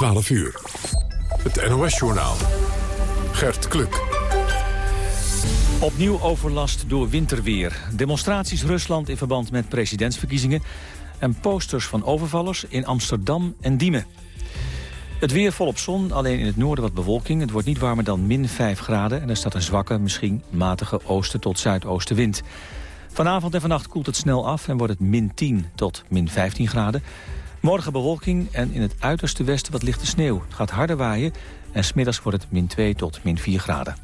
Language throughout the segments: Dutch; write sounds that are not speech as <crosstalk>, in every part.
12 uur. Het NOS-journaal. Gert Kluk. Opnieuw overlast door winterweer. Demonstraties Rusland in verband met presidentsverkiezingen... en posters van overvallers in Amsterdam en Diemen. Het weer volop zon, alleen in het noorden wat bewolking. Het wordt niet warmer dan min 5 graden... en er staat een zwakke, misschien matige oosten tot zuidoostenwind. Vanavond en vannacht koelt het snel af en wordt het min 10 tot min 15 graden. Morgen bewolking en in het uiterste westen wat lichte sneeuw. Het gaat harder waaien en smiddags wordt het min 2 tot min 4 graden.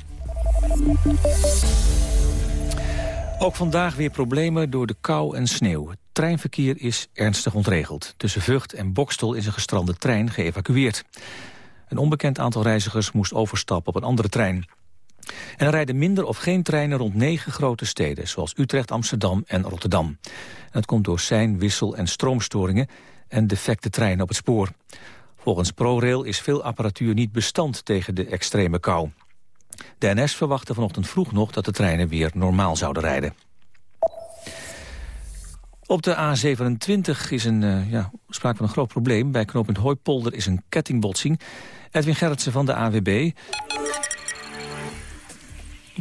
Ook vandaag weer problemen door de kou en sneeuw. Het treinverkeer is ernstig ontregeld. Tussen Vught en Bokstel is een gestrande trein geëvacueerd. Een onbekend aantal reizigers moest overstappen op een andere trein. En er rijden minder of geen treinen rond negen grote steden... zoals Utrecht, Amsterdam en Rotterdam. Dat komt door sein, wissel en stroomstoringen... en defecte treinen op het spoor. Volgens ProRail is veel apparatuur niet bestand tegen de extreme kou. De NS verwachtte vanochtend vroeg nog dat de treinen weer normaal zouden rijden. Op de A27 is een, uh, ja, sprake van een groot probleem. Bij knooppunt Hooipolder is een kettingbotsing. Edwin Gerritsen van de AWB.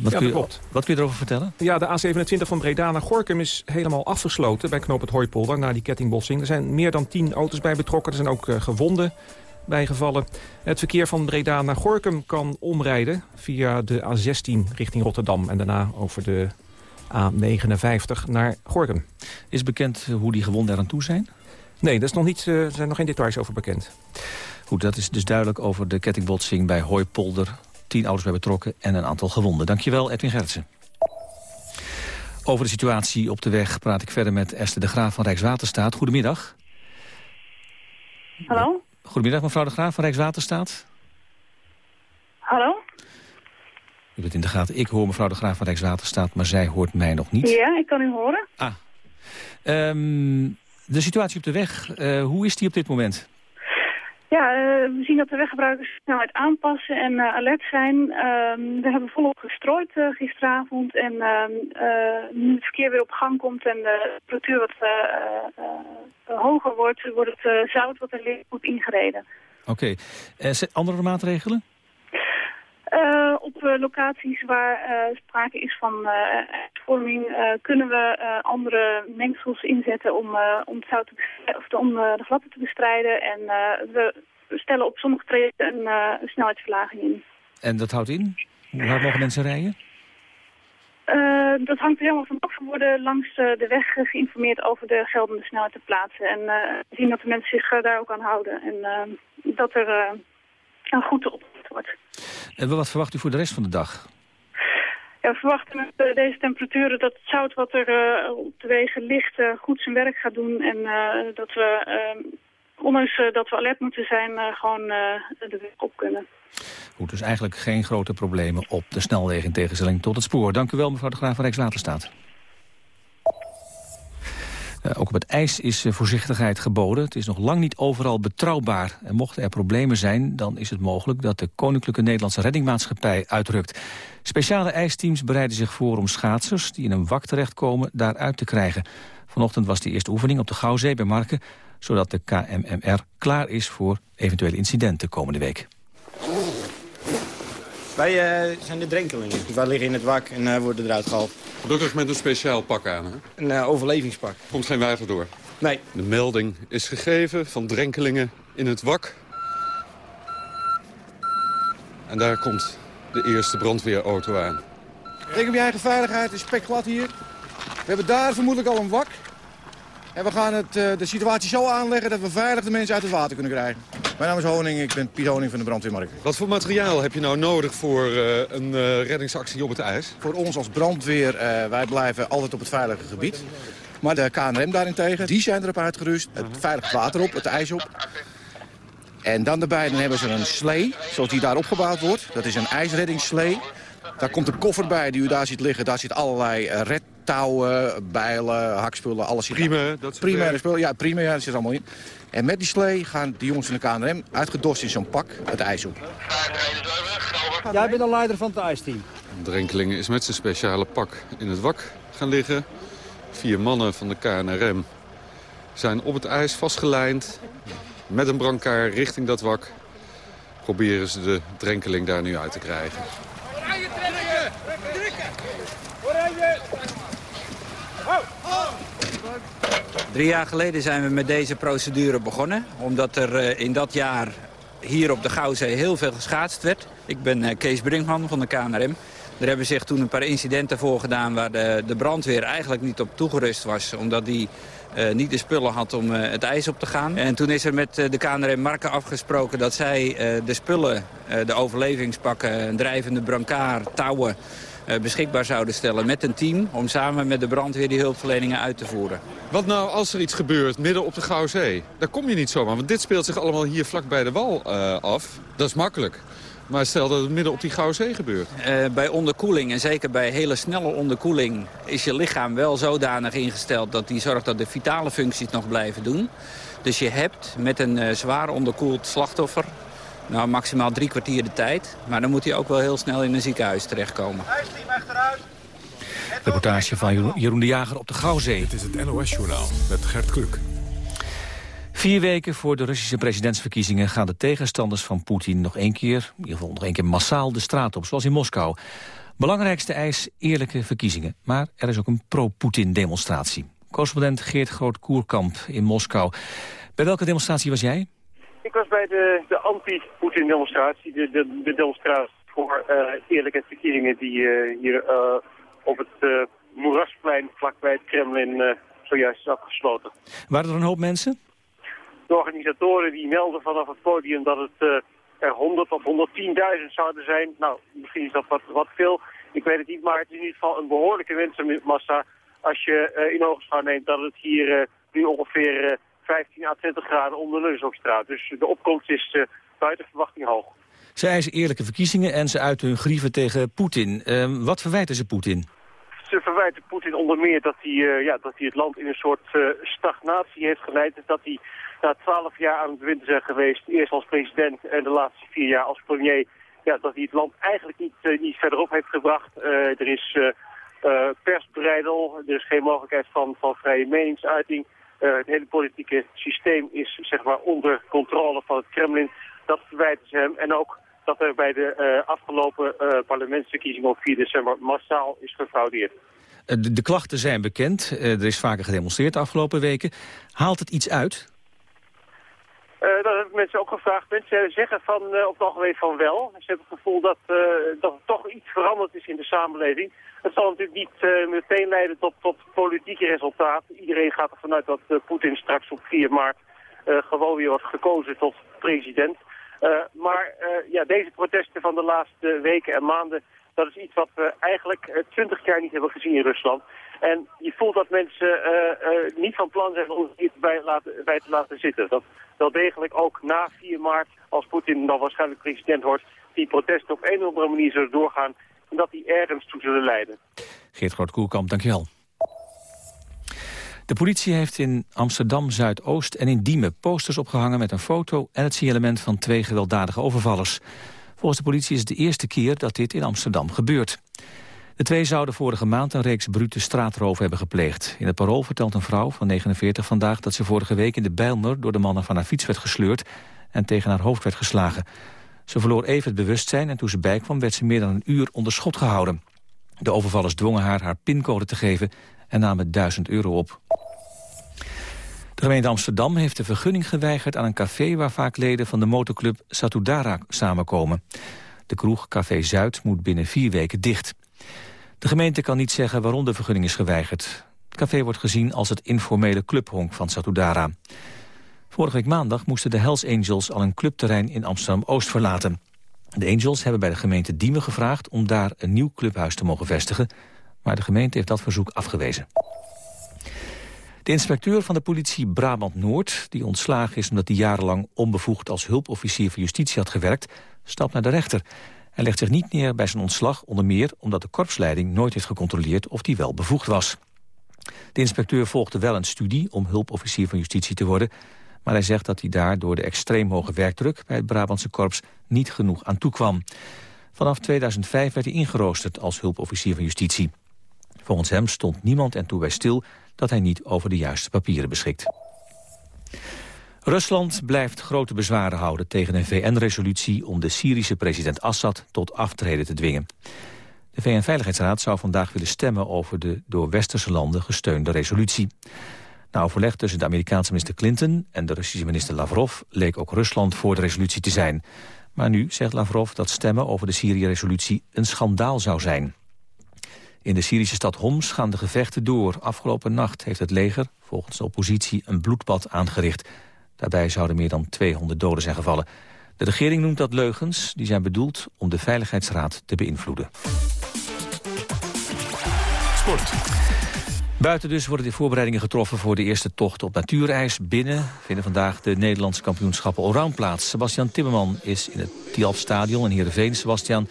Wat, ja, kun je, klopt. wat kun je erover vertellen? Ja, de A27 van Breda naar Gorkum is helemaal afgesloten bij knooppunt Hooipolder na die kettingbotsing. Er zijn meer dan tien auto's bij betrokken. Er zijn ook uh, gewonden bijgevallen. Het verkeer van Breda naar Gorkum kan omrijden via de A16 richting Rotterdam... en daarna over de A59 naar Gorkum. Is bekend hoe die gewonden eraan toe zijn? Nee, daar is nog niet, uh, zijn nog geen details over bekend. Goed, dat is dus duidelijk over de kettingbotsing bij Hooipolder. Tien auto's bij betrokken en een aantal gewonden. Dankjewel, Edwin Gerritsen. Over de situatie op de weg praat ik verder met Esther de Graaf van Rijkswaterstaat. Goedemiddag. Hallo? Goedemiddag, mevrouw de Graaf van Rijkswaterstaat. Hallo? U bent in de gaten. Ik hoor mevrouw de Graaf van Rijkswaterstaat, maar zij hoort mij nog niet. Ja, ik kan u horen. Ah. Um, de situatie op de weg, uh, hoe is die op dit moment? Ja, uh, we zien dat de weggebruikers snelheid aanpassen en uh, alert zijn. Uh, we hebben volop gestrooid gisteravond en ehm, nu het verkeer weer op gang komt en de temperatuur wat hoger wordt, wordt het zout wat er ligt goed ingereden. Oké. Okay. andere maatregelen? Uh, op uh, locaties waar uh, sprake is van uitvorming kunnen we andere mengsels inzetten om, om, het zout te of de, om de te bestrijden. En we stellen op sommige trajecten een, een, snelheidsverlaging in. En dat houdt in? Hoe hard mogen mensen rijden? dat hangt er helemaal van af. We worden langs de weg geïnformeerd over de geldende snelheid te plaatsen. En zien dat de mensen zich daar ook aan houden. En dat er een goed. En wat verwacht u voor de rest van de dag? Ja, we verwachten met deze temperaturen dat het zout wat er uh, op de wegen ligt uh, goed zijn werk gaat doen. En uh, dat we, ondanks dat we alert moeten zijn, gewoon de weg op kunnen. Goed, dus eigenlijk geen grote problemen op de snelwegen in tegenstelling tot het spoor. Dank u wel, mevrouw de Graaf van Rijkswaterstaat. Uh, ook op het ijs is uh, voorzichtigheid geboden. Het is nog lang niet overal betrouwbaar. En mochten er problemen zijn, dan is het mogelijk dat de Koninklijke Nederlandse Reddingmaatschappij uitrukt. Speciale ijsteams bereiden zich voor om schaatsers die in een wak terechtkomen daaruit te krijgen. Vanochtend was de eerste oefening op de Gouwzee bij Marken, zodat de KMMR klaar is voor eventuele incidenten komende week. Wij uh, zijn de drenkelingen. Wij liggen in het wak en uh, worden eruit gehaald. Gelukkig met een speciaal pak aan, hè? Een uh, overlevingspak. Komt geen water door? Nee. De melding is gegeven van drenkelingen in het wak. En daar komt de eerste brandweerauto aan. Denk op je eigen veiligheid, is spek glad hier. We hebben daar vermoedelijk al een wak. En we gaan het, uh, de situatie zo aanleggen dat we veilig de mensen uit het water kunnen krijgen. Mijn naam is Honing, ik ben Piet Honing van de brandweermarkt. Wat voor materiaal heb je nou nodig voor uh, een uh, reddingsactie op het ijs? Voor ons als brandweer, wij blijven altijd op het veilige gebied. Maar de KNRM daarentegen, die zijn erop uitgerust. Het veilig water op, het ijs op. En dan daarbij dan hebben ze een slee, zoals die daar opgebouwd wordt. Dat is een ijsreddingsslee. Daar komt een koffer bij die u daar ziet liggen. Daar zit allerlei red touwen, bijlen, hakspullen, alles zit Prima, dat soort Primaire spullen, ja, prima, ja, dat zit allemaal in. En met die slee gaan de jongens van de KNRM uitgedost in zo'n pak het ijs op. Jij bent de leider van het ijsteam. Drenkeling is met zijn speciale pak in het wak gaan liggen. Vier mannen van de KNRM zijn op het ijs vastgelijnd met een brancard richting dat wak. proberen ze de drenkeling daar nu uit te krijgen. Drie jaar geleden zijn we met deze procedure begonnen. Omdat er eh, in dat jaar hier op de Gouwzee heel veel geschaatst werd. Ik ben eh, Kees Brinkman van de KNRM. Er hebben zich toen een paar incidenten voorgedaan waar de, de brandweer eigenlijk niet op toegerust was. Omdat die uh, niet de spullen had om het ijs op te gaan. En toen is er met de KNRM Marken afgesproken dat zij de spullen, de overlevingspakken, een drijvende brancard, touwen beschikbaar zouden stellen met een team... om samen met de brandweer die hulpverleningen uit te voeren. Wat nou als er iets gebeurt midden op de Gouwzee? Daar kom je niet zomaar, want dit speelt zich allemaal hier vlak bij de wal af. Dat is makkelijk. Maar stel dat het midden op die Gouden Zee gebeurt. Uh, bij onderkoeling, en zeker bij hele snelle onderkoeling... is je lichaam wel zodanig ingesteld dat die zorgt dat de vitale functies nog blijven doen. Dus je hebt met een uh, zwaar onderkoeld slachtoffer... nou maximaal drie kwartier de tijd. Maar dan moet hij ook wel heel snel in een ziekenhuis terechtkomen. achteruit. Reportage van Jeroen de Jager op de Gouwzee. Dit is het NOS-journaal met Gert Kluk. Vier weken voor de Russische presidentsverkiezingen gaan de tegenstanders van Poetin nog één keer, in ieder geval nog één keer massaal de straat op, zoals in Moskou. Belangrijkste eis eerlijke verkiezingen, maar er is ook een pro-Poetin demonstratie. Correspondent Geert Groot-Koerkamp in Moskou. Bij welke demonstratie was jij? Ik was bij de, de anti-Poetin demonstratie, de, de, de, demonstratie voor uh, eerlijke verkiezingen die uh, hier uh, op het moerasplein vlakbij het Kremlin zojuist is afgesloten. Waren er een hoop mensen? de organisatoren die melden vanaf het podium dat het er 100 of 110.000 zouden zijn. Nou, misschien is dat wat, wat veel. Ik weet het niet, maar het is in ieder geval een behoorlijke mensenmassa. Als je in ogenschouw neemt dat het hier nu ongeveer 15 à 20 graden onder de neus op straat. Dus de opkomst is buiten verwachting hoog. Ze eisen eerlijke verkiezingen en ze uiten hun grieven tegen Poetin. Ehm, wat verwijten ze Poetin? Ze verwijten Poetin onder meer dat hij, ja, dat hij het land in een soort stagnatie heeft geleid. Dat hij na twaalf jaar aan het winnen zijn geweest, eerst als president en de laatste vier jaar als premier, ja, dat hij het land eigenlijk niet, uh, niet verderop heeft gebracht. Er is persbreidel, er is geen mogelijkheid van, van vrije meningsuiting. Het hele politieke systeem is zeg maar onder controle van het Kremlin. Dat verwijten ze hem. En ook dat er bij de afgelopen parlementsverkiezingen op 4 december massaal is gefraudeerd. De, de klachten zijn bekend. er is vaker gedemonstreerd de afgelopen weken. Haalt het iets uit? Uh, mensen ook gevraagd. Mensen zeggen van, uh, op het algemeen van wel. Ze hebben het gevoel dat, uh, dat er toch iets veranderd is in de samenleving. Het zal natuurlijk niet meteen leiden tot, tot politieke resultaten. Iedereen gaat ervan uit dat Poetin straks op 4 maart gewoon weer wordt gekozen tot president. maar ja, deze protesten van de laatste weken en maanden, dat is iets wat we eigenlijk twintig jaar niet hebben gezien in Rusland. En je voelt dat mensen niet van plan zijn om hier bij, laten, bij te laten zitten. Dat wel degelijk ook na 4 maart, als Poetin dan waarschijnlijk president wordt, die protesten op een of andere manier zullen doorgaan en dat die ergens toe zullen leiden. Geert Groot-Koelkamp, dankjewel. De politie heeft in Amsterdam-Zuidoost en in Diemen posters opgehangen met een foto en het signalement van twee gewelddadige overvallers. Volgens de politie is het de eerste keer dat dit in Amsterdam gebeurt. De twee zouden vorige maand een reeks brute straatroof hebben gepleegd. In het parool vertelt een vrouw van 49 vandaag dat ze vorige week in de Bijlmer door de mannen van haar fiets werd gesleurd en tegen haar hoofd werd geslagen. Ze verloor even het bewustzijn en toen ze bijkwam werd ze meer dan een uur onder schot gehouden. De overvallers dwongen haar haar pincode te geven en namen 1000 euro op. De gemeente Amsterdam heeft de vergunning geweigerd aan een café... waar vaak leden van de motorclub Satudara samenkomen. De kroeg Café Zuid moet binnen vier weken dicht. De gemeente kan niet zeggen waarom de vergunning is geweigerd. Het café wordt gezien als het informele clubhonk van Satudara. Vorige week maandag moesten de Hells Angels al een clubterrein in Amsterdam-Oost verlaten. De Angels hebben bij de gemeente Diemen gevraagd om daar een nieuw clubhuis te mogen vestigen, maar de gemeente heeft dat verzoek afgewezen. De inspecteur van de politie Brabant-Noord, die ontslagen is omdat hij jarenlang onbevoegd als hulpofficier van justitie had gewerkt, stapt naar de rechter. Hij legt zich niet neer bij zijn ontslag, onder meer omdat de korpsleiding nooit heeft gecontroleerd of hij wel bevoegd was. De inspecteur volgde wel een studie om hulpofficier van justitie te worden, maar hij zegt dat hij daar door de extreem hoge werkdruk bij het Brabantse korps niet genoeg aan toekwam. Vanaf 2005 werd hij ingeroosterd als hulpofficier van justitie. Volgens hem stond niemand en toe bij stil dat hij niet over de juiste papieren beschikt. Rusland blijft grote bezwaren houden tegen een VN-resolutie... om de Syrische president Assad tot aftreden te dwingen. De VN-veiligheidsraad zou vandaag willen stemmen... over de door westerse landen gesteunde resolutie. Na overleg tussen de Amerikaanse minister Clinton... en de Russische minister Lavrov leek ook Rusland voor de resolutie te zijn. Maar nu zegt Lavrov dat stemmen over de Syrië-resolutie... een schandaal zou zijn. In de Syrische stad Homs gaan de gevechten door. Afgelopen nacht heeft het leger, volgens de oppositie, een bloedbad aangericht. Daarbij zouden meer dan 200 doden zijn gevallen. De regering noemt dat leugens die zijn bedoeld om de Veiligheidsraad te beïnvloeden. Sport. Buiten dus worden de voorbereidingen getroffen voor de eerste tocht op natuurreis. Binnen vinden vandaag de Nederlandse kampioenschappen allround plaats. Sebastian Timmerman is in het Tialf-stadion in Heerenveen. Sebastian,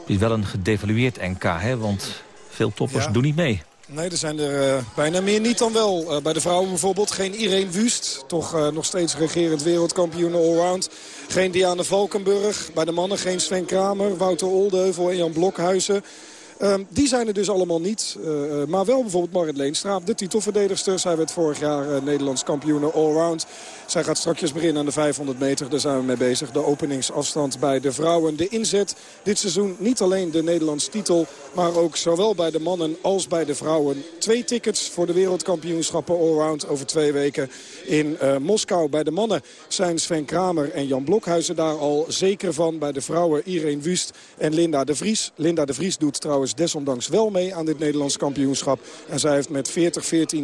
het is wel een gedevalueerd NK, hè? want veel toppers doen niet mee. Nee, er zijn er uh, bijna meer niet dan wel. Uh, bij de vrouwen bijvoorbeeld geen Irene Wust. Toch uh, nog steeds regerend wereldkampioen allround. Geen Diana Valkenburg. Bij de mannen geen Sven Kramer, Wouter Oldeuvel en Jan Blokhuizen. Um, die zijn er dus allemaal niet. Uh, maar wel bijvoorbeeld Marit Leenstra, de titelverdedigster. Zij werd vorig jaar uh, Nederlands kampioen allround. Zij gaat straks beginnen aan de 500 meter. Daar zijn we mee bezig. De openingsafstand bij de vrouwen. De inzet dit seizoen niet alleen de Nederlands titel... maar ook zowel bij de mannen als bij de vrouwen. Twee tickets voor de wereldkampioenschappen allround over twee weken in Moskou. Bij de mannen zijn Sven Kramer en Jan Blokhuizen daar al zeker van. Bij de vrouwen Irene Wust en Linda de Vries. Linda de Vries doet trouwens desondanks wel mee aan dit Nederlands kampioenschap. En zij heeft met 40-14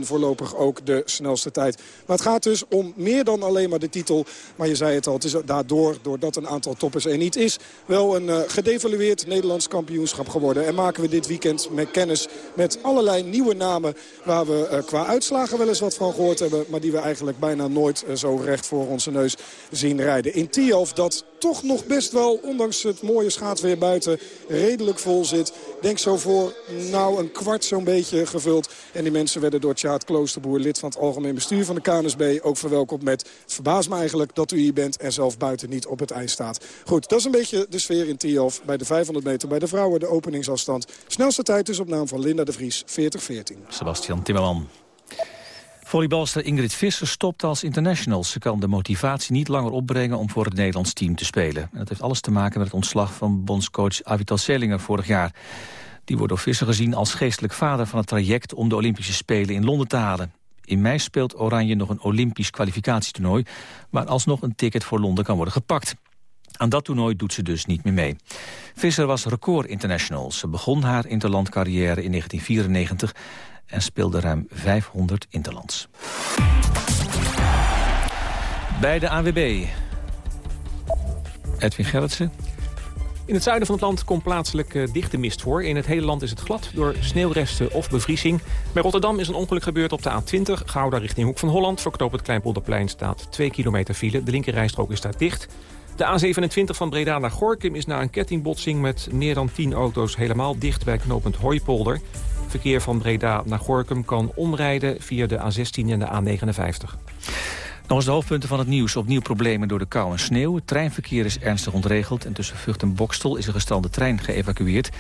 voorlopig ook de snelste tijd. Maar het gaat dus om meer dan alleen maar de titel. Maar je zei het al, het is daardoor, doordat een aantal toppers er niet is... wel een uh, gedevalueerd Nederlands kampioenschap geworden. En maken we dit weekend met kennis met allerlei nieuwe namen... waar we uh, qua uitslagen wel eens wat van gehoord hebben... maar die we eigenlijk bijna nooit uh, zo recht voor onze neus zien rijden. In Tialf dat toch nog best wel, ondanks het mooie schaatsweer buiten, redelijk vol zit. Denk zo voor nou een kwart zo'n beetje gevuld. En die mensen werden door Tjaat Kloosterboer, lid van het algemeen bestuur van de KNSB, ook verwelkomd met het verbaast me eigenlijk dat u hier bent en zelf buiten niet op het ijs staat. Goed, dat is een beetje de sfeer in Tialf bij de 500 meter bij de vrouwen, de openingsafstand. Snelste tijd is op naam van Linda de Vries, 40-14. Sebastian Timmerman. Volleybalster Ingrid Visser stopt als international. Ze kan de motivatie niet langer opbrengen om voor het Nederlands team te spelen. En dat heeft alles te maken met het ontslag van bondscoach Avital Selinger vorig jaar. Die wordt door Visser gezien als geestelijk vader van het traject om de Olympische Spelen in Londen te halen. In mei speelt Oranje nog een Olympisch kwalificatietoernooi... waar alsnog een ticket voor Londen kan worden gepakt. Aan dat toernooi doet ze dus niet meer mee. Visser was record international. Ze begon haar interlandcarrière in 1994 en speelde ruim 500 interlands. Bij de AWB. Edwin Gerritsen. In het zuiden van het land komt plaatselijk uh, dichte mist voor. In het hele land is het glad door sneeuwresten of bevriezing. Bij Rotterdam is een ongeluk gebeurd op de A20. Gouda richting Hoek van Holland. Voor knoop het Kleinpolderplein staat 2 kilometer file. De linkerrijstrook is daar dicht. De A27 van Breda naar Gorkum is na een kettingbotsing met meer dan 10 auto's helemaal dicht bij knooppunt Hooipolder. Verkeer van Breda naar Gorkum kan omrijden via de A16 en de A59. Nog eens de hoofdpunten van het nieuws. Opnieuw problemen door de kou en sneeuw. Het treinverkeer is ernstig ontregeld... en tussen Vught en Bokstel is een gestrande trein geëvacueerd.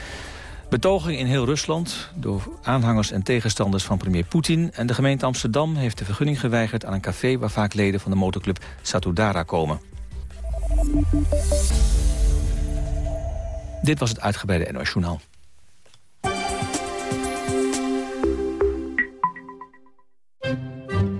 Betoging in heel Rusland door aanhangers en tegenstanders van premier Poetin... en de gemeente Amsterdam heeft de vergunning geweigerd aan een café... waar vaak leden van de motorclub Satudara komen. Dit was het uitgebreide NOS Journaal.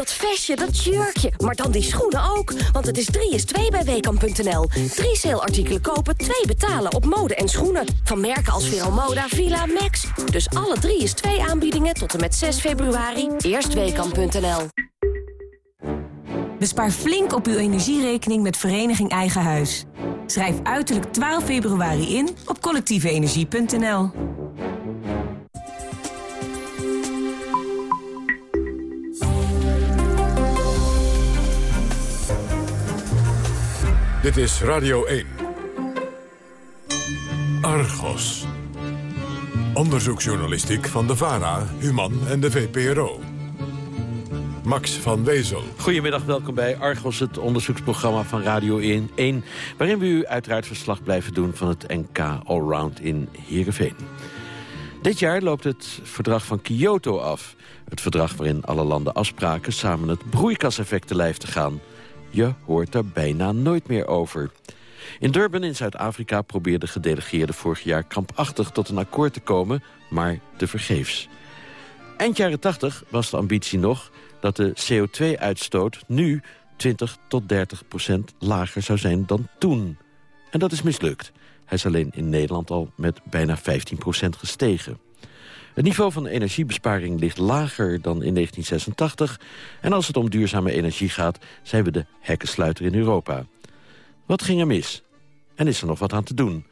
Dat vestje, dat jurkje, maar dan die schoenen ook. Want het is 3 is 2 bij Weekamp.nl. Drie saleartikelen kopen, twee betalen op mode en schoenen. Van merken als Veromoda, Villa, Max. Dus alle 3 is 2 aanbiedingen tot en met 6 februari. Eerst Weekamp.nl. Bespaar flink op uw energierekening met Vereniging Eigen Huis. Schrijf uiterlijk 12 februari in op collectieveenergie.nl. Dit is Radio 1. Argos. Onderzoeksjournalistiek van de VARA, Human en de VPRO. Max van Wezel. Goedemiddag, welkom bij Argos, het onderzoeksprogramma van Radio 1, waarin we u uiteraard verslag blijven doen van het NK Allround in Heerenveen. Dit jaar loopt het verdrag van Kyoto af. Het verdrag waarin alle landen afspraken samen het broeikaseffect te lijf te gaan. Je hoort er bijna nooit meer over. In Durban in Zuid-Afrika probeerden gedelegeerden vorig jaar krampachtig tot een akkoord te komen, maar tevergeefs. Eind jaren 80 was de ambitie nog dat de CO2-uitstoot nu 20 tot 30 procent lager zou zijn dan toen. En dat is mislukt. Hij is alleen in Nederland al met bijna 15 procent gestegen. Het niveau van energiebesparing ligt lager dan in 1986... en als het om duurzame energie gaat, zijn we de hekkensluiter in Europa. Wat ging er mis? En is er nog wat aan te doen?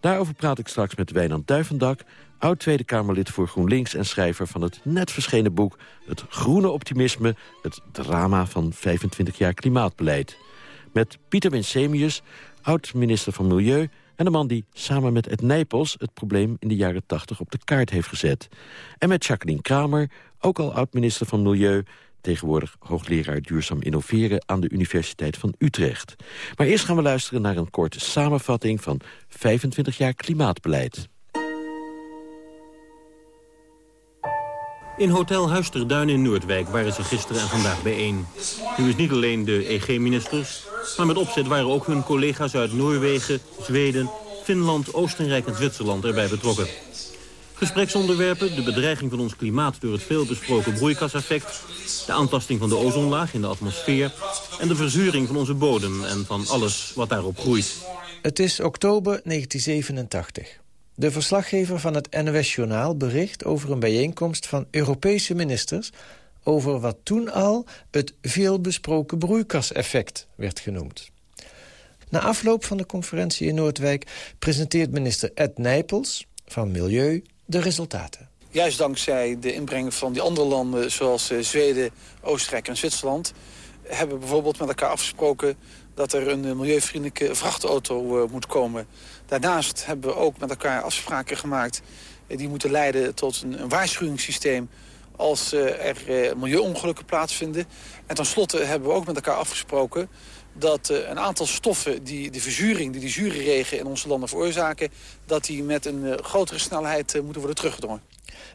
Daarover praat ik straks met Wijnand Duivendak... oud-Tweede Kamerlid voor GroenLinks en schrijver van het net verschenen boek... Het Groene Optimisme, het drama van 25 jaar klimaatbeleid. Met Pieter Winsemius, oud-minister van Milieu... en de man die samen met Ed Nijpels het probleem in de jaren 80 op de kaart heeft gezet. En met Jacqueline Kramer, ook al oud-minister van Milieu tegenwoordig hoogleraar duurzaam innoveren aan de Universiteit van Utrecht. Maar eerst gaan we luisteren naar een korte samenvatting van 25 jaar klimaatbeleid. In Hotel Huis ter Duin in Noordwijk waren ze gisteren en vandaag bijeen. Nu is niet alleen de EG-ministers, maar met opzet waren ook hun collega's uit Noorwegen, Zweden, Finland, Oostenrijk en Zwitserland erbij betrokken. Gespreksonderwerpen, de bedreiging van ons klimaat door het veelbesproken broeikaseffect... de aantasting van de ozonlaag in de atmosfeer... en de verzuring van onze bodem en van alles wat daarop groeit. Het is oktober 1987. De verslaggever van het NOS-journaal bericht over een bijeenkomst van Europese ministers... over wat toen al het veelbesproken broeikaseffect werd genoemd. Na afloop van de conferentie in Noordwijk presenteert minister Ed Nijpels van Milieu de resultaten. Juist dankzij de inbreng van die andere landen zoals eh, Zweden, Oostenrijk en Zwitserland... hebben we bijvoorbeeld met elkaar afgesproken dat er een milieuvriendelijke vrachtauto eh, moet komen. Daarnaast hebben we ook met elkaar afspraken gemaakt... Eh, die moeten leiden tot een, waarschuwingssysteem als er milieuongelukken plaatsvinden. En tenslotte hebben we ook met elkaar afgesproken dat een aantal stoffen die de verzuring, die de zure regen in onze landen veroorzaken... dat die met een grotere snelheid moeten worden teruggedrongen.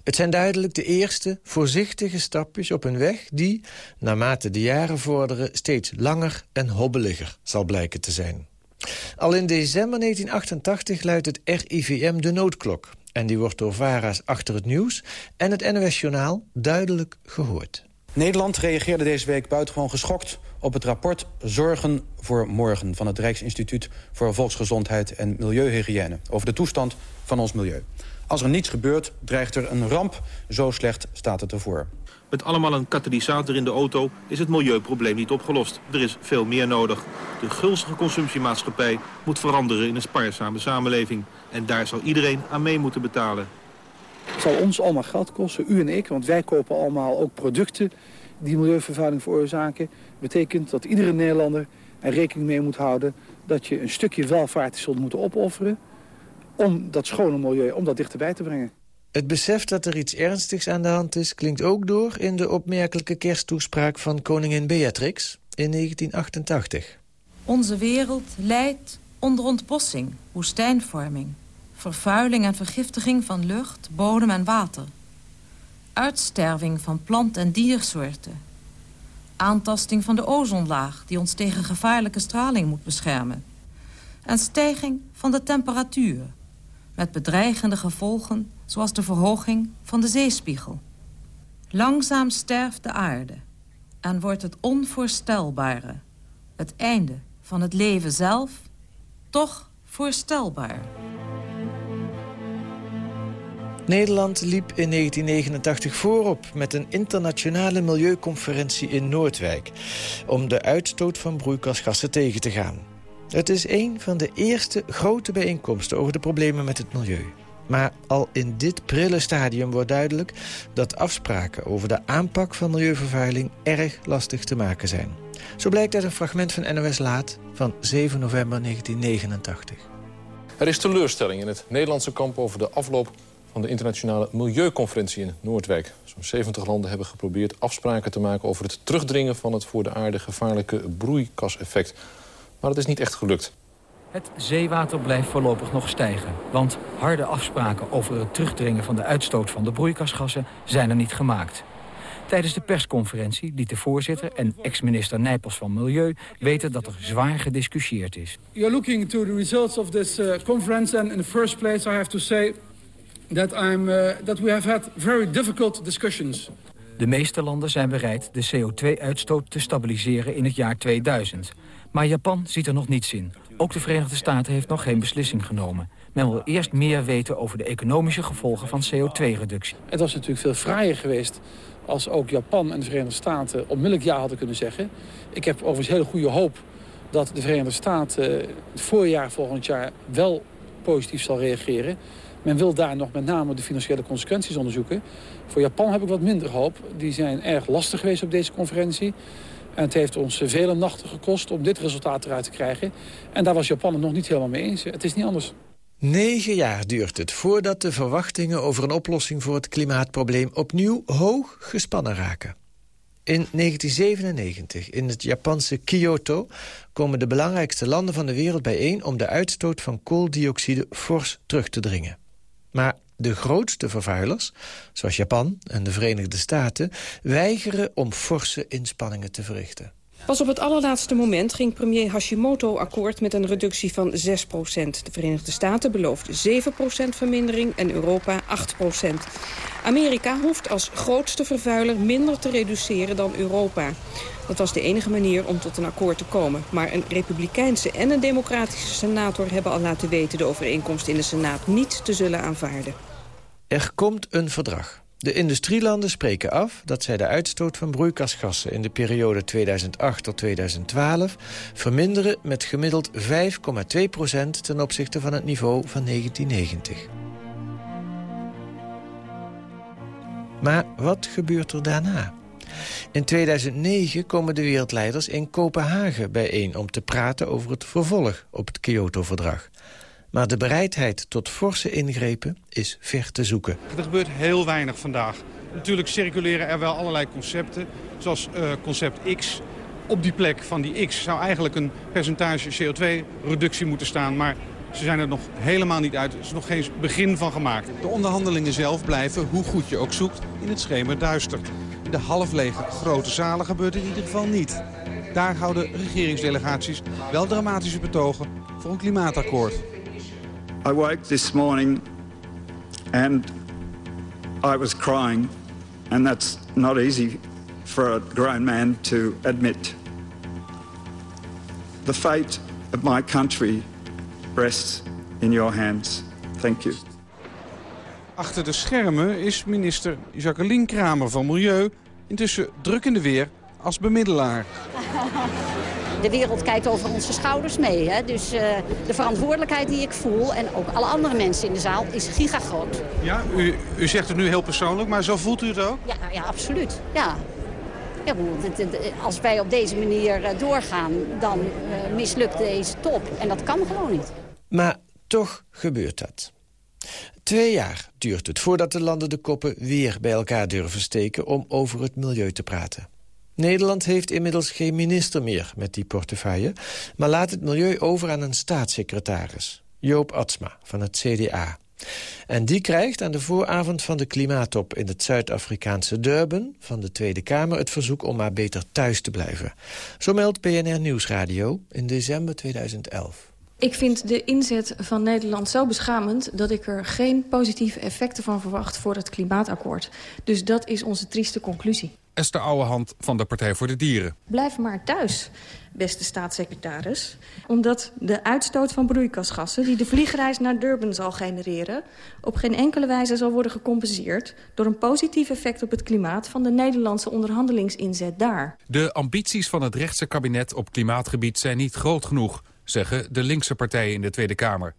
Het zijn duidelijk de eerste voorzichtige stapjes op een weg die, naarmate de jaren vorderen, steeds langer en hobbeliger zal blijken te zijn. Al in december 1988 luidt het RIVM de noodklok. En die wordt door VARA's Achter het Nieuws en het NOS-journaal duidelijk gehoord. Nederland reageerde deze week buitengewoon geschokt op het rapport Zorgen voor Morgen... van het Rijksinstituut voor Volksgezondheid en Milieuhygiëne... over de toestand van ons milieu. Als er niets gebeurt, dreigt er een ramp. Zo slecht staat het ervoor. Met allemaal een katalysator in de auto is het milieuprobleem niet opgelost. Er is veel meer nodig. De gulzige consumptiemaatschappij moet veranderen in een spaarzame samenleving. En daar zal iedereen aan mee moeten betalen. Het zal ons allemaal geld kosten, u en ik, want wij kopen allemaal ook producten die milieuvervuiling veroorzaken. betekent dat iedere Nederlander er rekening mee moet houden dat je een stukje welvaart zult moeten opofferen om dat schone milieu, om dat dichterbij te brengen. Het besef dat er iets ernstigs aan de hand is... klinkt ook door in de opmerkelijke kersttoespraak van koningin Beatrix in 1988. Onze wereld leidt onder ontbossing, woestijnvorming... vervuiling en vergiftiging van lucht, bodem en water... uitsterving van plant- en diersoorten... aantasting van de ozonlaag die ons tegen gevaarlijke straling moet beschermen... en stijging van de temperatuur met bedreigende gevolgen zoals de verhoging van de zeespiegel. Langzaam sterft de aarde en wordt het onvoorstelbare, het einde van het leven zelf, toch voorstelbaar. Nederland liep in 1989 voorop met een internationale milieuconferentie in Noordwijk... om de uitstoot van broeikasgassen tegen te gaan. Het is een van de eerste grote bijeenkomsten over de problemen met het milieu. Maar al in dit prille stadium wordt duidelijk dat afspraken over de aanpak van milieuvervuiling erg lastig te maken zijn. Zo blijkt uit een fragment van NOS Laat van 7 november 1989. Er is teleurstelling in het Nederlandse kamp over de afloop van de internationale milieuconferentie in Noordwijk. Zo'n 70 landen hebben geprobeerd afspraken te maken over het terugdringen van het voor de aarde gevaarlijke broeikaseffect. Maar het is niet echt gelukt. Het zeewater blijft voorlopig nog stijgen. Want harde afspraken over het terugdringen van de uitstoot van de broeikasgassen zijn er niet gemaakt. Tijdens de persconferentie liet de voorzitter en ex-minister Nijpels van Milieu weten dat er zwaar gediscussieerd is. You're looking to the results of this uh, conference and in the first place I have to say that I'm uh, that we have had very difficult discussions. De meeste landen zijn bereid de CO2-uitstoot te stabiliseren in het jaar 2000. Maar Japan ziet er nog niets in. Ook de Verenigde Staten heeft nog geen beslissing genomen. Men wil eerst meer weten over de economische gevolgen van CO2-reductie. Het was natuurlijk veel fraaier geweest als ook Japan en de Verenigde Staten onmiddellijk ja hadden kunnen zeggen. Ik heb overigens hele goede hoop dat de Verenigde Staten het voorjaar volgend jaar wel positief zal reageren. Men wil daar nog met name de financiële consequenties onderzoeken. Voor Japan heb ik wat minder hoop. Die zijn erg lastig geweest op deze conferentie. En het heeft ons vele nachten gekost om dit resultaat eruit te krijgen. En daar was Japan het nog niet helemaal mee eens. Het is niet anders. Negen jaar duurt het voordat de verwachtingen over een oplossing voor het klimaatprobleem opnieuw hoog gespannen raken. In 1997, in het Japanse Kyoto, komen de belangrijkste landen van de wereld bijeen om de uitstoot van kooldioxide fors terug te dringen. Maar de grootste vervuilers, zoals Japan en de Verenigde Staten... weigeren om forse inspanningen te verrichten. Pas op het allerlaatste moment ging premier Hashimoto akkoord met een reductie van 6% De Verenigde Staten beloofde 7% vermindering en Europa 8% Amerika hoeft als grootste vervuiler minder te reduceren dan Europa. Dat was de enige manier om tot een akkoord te komen. Maar een republikeinse en een democratische senator hebben al laten weten... de overeenkomst in de Senaat niet te zullen aanvaarden. Er komt een verdrag. De industrielanden spreken af dat zij de uitstoot van broeikasgassen... in de periode 2008 tot 2012 verminderen met gemiddeld 5,2% ten opzichte van het niveau van 1990. Maar wat gebeurt er daarna? In 2009 komen de wereldleiders in Kopenhagen bijeen... om te praten over het vervolg op het Kyoto-verdrag. Maar de bereidheid tot forse ingrepen is ver te zoeken. Er gebeurt heel weinig vandaag. Natuurlijk circuleren er wel allerlei concepten, zoals uh, concept X. Op die plek van die X zou eigenlijk een percentage CO2-reductie moeten staan... maar ze zijn er nog helemaal niet uit. Er is nog geen begin van gemaakt. De onderhandelingen zelf blijven, hoe goed je ook zoekt, in het schemer duister. De halflege grote zalen gebeurt in ieder geval niet. Daar houden regeringsdelegaties wel dramatische betogen voor een klimaatakkoord. I woke this morning and I was crying. And that's not easy for a grown man to admit. The fate of my country rests in your hands. Thank you. Achter de schermen is minister Jacqueline Kramer van Milieu... intussen druk in de weer als bemiddelaar. <laughs> De wereld kijkt over onze schouders mee. Hè? Dus uh, de verantwoordelijkheid die ik voel en ook alle andere mensen in de zaal is gigagroot. Ja, u, u zegt het nu heel persoonlijk, maar zo voelt u het ook? Ja, ja absoluut. Ja. Ja, als wij op deze manier eh, doorgaan, dan uh, mislukt deze top. En dat kan gewoon niet. Maar toch gebeurt dat. Twee jaar duurt het voordat de landen de koppen weer bij elkaar durven steken... om over het milieu te praten. Nederland heeft inmiddels geen minister meer met die portefeuille... maar laat het milieu over aan een staatssecretaris. Joop Atsma van het CDA. En die krijgt aan de vooravond van de klimaattop in het Zuid-Afrikaanse Durban... van de Tweede Kamer het verzoek om maar beter thuis te blijven. Zo meldt PNR Nieuwsradio in december 2011. Ik vind de inzet van Nederland zo beschamend... dat ik er geen positieve effecten van verwacht voor het klimaatakkoord. Dus dat is onze trieste conclusie. Esther Ouwehand van de Partij voor de Dieren. Blijf maar thuis, beste staatssecretaris. Omdat de uitstoot van broeikasgassen... die de vliegreis naar Durban zal genereren... op geen enkele wijze zal worden gecompenseerd... door een positief effect op het klimaat... van de Nederlandse onderhandelingsinzet daar. De ambities van het rechtse kabinet op klimaatgebied zijn niet groot genoeg... zeggen de linkse partijen in de Tweede Kamer.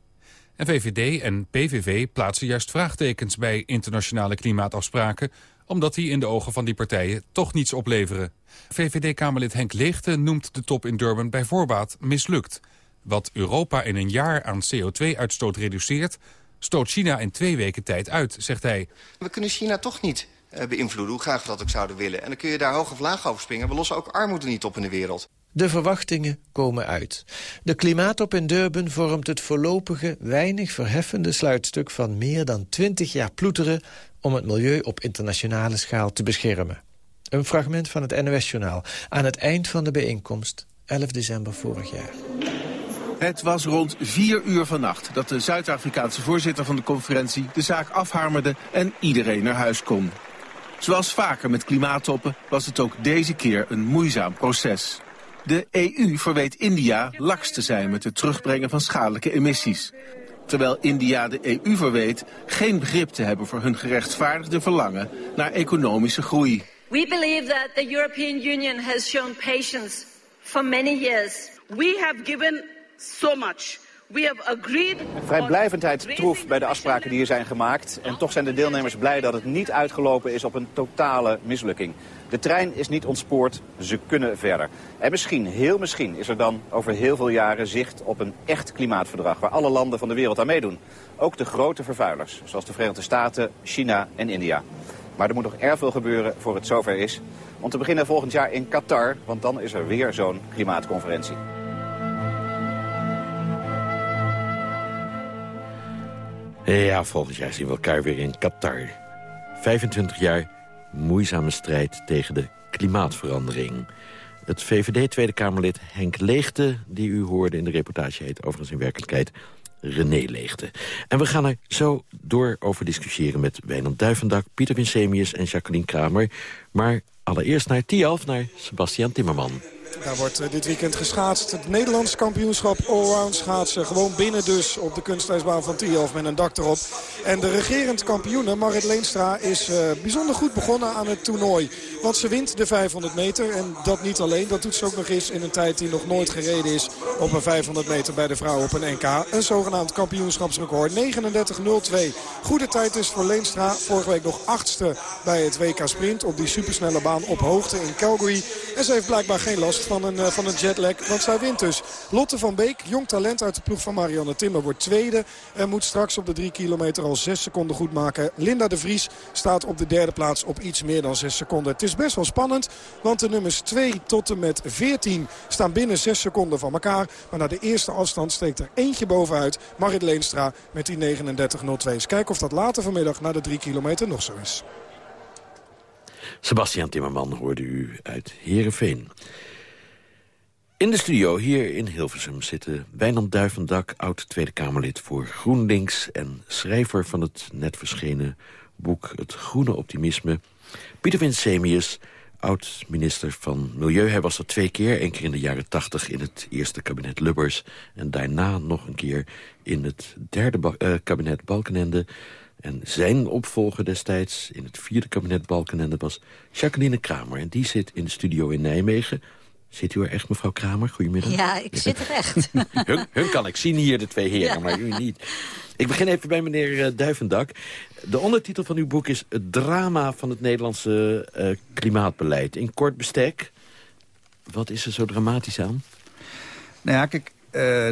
En VVD en PVV plaatsen juist vraagtekens bij internationale klimaatafspraken omdat die in de ogen van die partijen toch niets opleveren. VVD-Kamerlid Henk Leegte noemt de top in Durban bij voorbaat mislukt. Wat Europa in een jaar aan CO2-uitstoot reduceert... stoot China in twee weken tijd uit, zegt hij. We kunnen China toch niet uh, beïnvloeden, hoe graag we dat ook zouden willen. En dan kun je daar hoog of laag over springen. We lossen ook armoede niet op in de wereld. De verwachtingen komen uit. De klimaattop in Durban vormt het voorlopige, weinig verheffende sluitstuk van meer dan 20 jaar ploeteren om het milieu op internationale schaal te beschermen. Een fragment van het NOS-journaal aan het eind van de bijeenkomst, 11 december vorig jaar. Het was rond vier uur vannacht dat de Zuid-Afrikaanse voorzitter van de conferentie de zaak afhamerde en iedereen naar huis kon. Zoals vaker met klimaattoppen was het ook deze keer een moeizaam proces. De EU verweet India laks te zijn met het terugbrengen van schadelijke emissies. Terwijl India de EU verweet geen begrip te hebben voor hun gerechtvaardigde verlangen naar economische groei. We believe that the European Union has shown patience for many years. We have given so much. We have agreed Vrijblijvendheid troef bij de afspraken die hier zijn gemaakt. En toch zijn de deelnemers blij dat het niet uitgelopen is op een totale mislukking. De trein is niet ontspoord, ze kunnen verder. En misschien, heel misschien, is er dan over heel veel jaren zicht op een echt klimaatverdrag... waar alle landen van de wereld aan meedoen. Ook de grote vervuilers, zoals de Verenigde Staten, China en India. Maar er moet nog erg veel gebeuren voor het zover is. Om te beginnen volgend jaar in Qatar, want dan is er weer zo'n klimaatconferentie. Ja, volgend jaar zien we elkaar weer in Qatar. 25 jaar moeizame strijd tegen de klimaatverandering. Het VVD Tweede Kamerlid Henk Leegte, die u hoorde in de reportage... heet overigens in werkelijkheid René Leegte. En we gaan er zo door over discussiëren met Wijnand Duivendak... Pieter Winsemius en Jacqueline Kramer. Maar allereerst naar Tialf, naar Sebastian Timmerman. Daar wordt eh, dit weekend geschaatst. Het Nederlands kampioenschap allround schaatsen. Gewoon binnen dus op de kunstijsbaan van Tialf met een dak erop. En de regerend kampioene Marit Leenstra is uh, bijzonder goed begonnen aan het toernooi. Want ze wint de 500 meter. En dat niet alleen. Dat doet ze ook nog eens in een tijd die nog nooit gereden is op een 500 meter bij de vrouwen op een NK. Een zogenaamd kampioenschapsrecord. 39.02. Goede tijd dus voor Leenstra. Vorige week nog achtste bij het WK Sprint op die supersnelle baan op hoogte in Calgary. En ze heeft blijkbaar geen last van een, uh, van een jetlag. Want zij wint dus. Lotte van Beek, jong talent uit de ploeg van Marianne Timmer, wordt tweede. En moet straks op de drie kilometer al zes seconden goed maken. Linda de Vries staat op de derde plaats op iets meer dan zes seconden. Het is best wel spannend, want de nummers 2 tot en met 14 staan binnen zes seconden van elkaar. Maar na de eerste afstand steekt er eentje bovenuit. Marit Leenstra met die 39.02. Eens kijken of dat later vanmiddag na de drie kilometer nog zo is. Sebastian Timmerman hoorde u uit Heerenveen. In de studio hier in Hilversum zitten Wijnand Duivendak... oud Tweede Kamerlid voor GroenLinks... en schrijver van het net verschenen boek Het Groene Optimisme... Pieter Winsemius, oud-minister van Milieu. Hij was er twee keer, één keer in de jaren tachtig... in het eerste kabinet Lubbers... en daarna nog een keer in het derde uh, kabinet Balkenende... En zijn opvolger destijds in het vierde kabinet Balkenende was Jacqueline Kramer. En die zit in de studio in Nijmegen. Zit u er echt, mevrouw Kramer? Goedemiddag. Ja, ik zit er echt. <laughs> hun, hun, kan ik zien hier, de twee heren, ja. maar u niet. Ik begin even bij meneer uh, Duivendak. De ondertitel van uw boek is Het drama van het Nederlandse uh, klimaatbeleid. In kort bestek, wat is er zo dramatisch aan? Nou ja, kijk,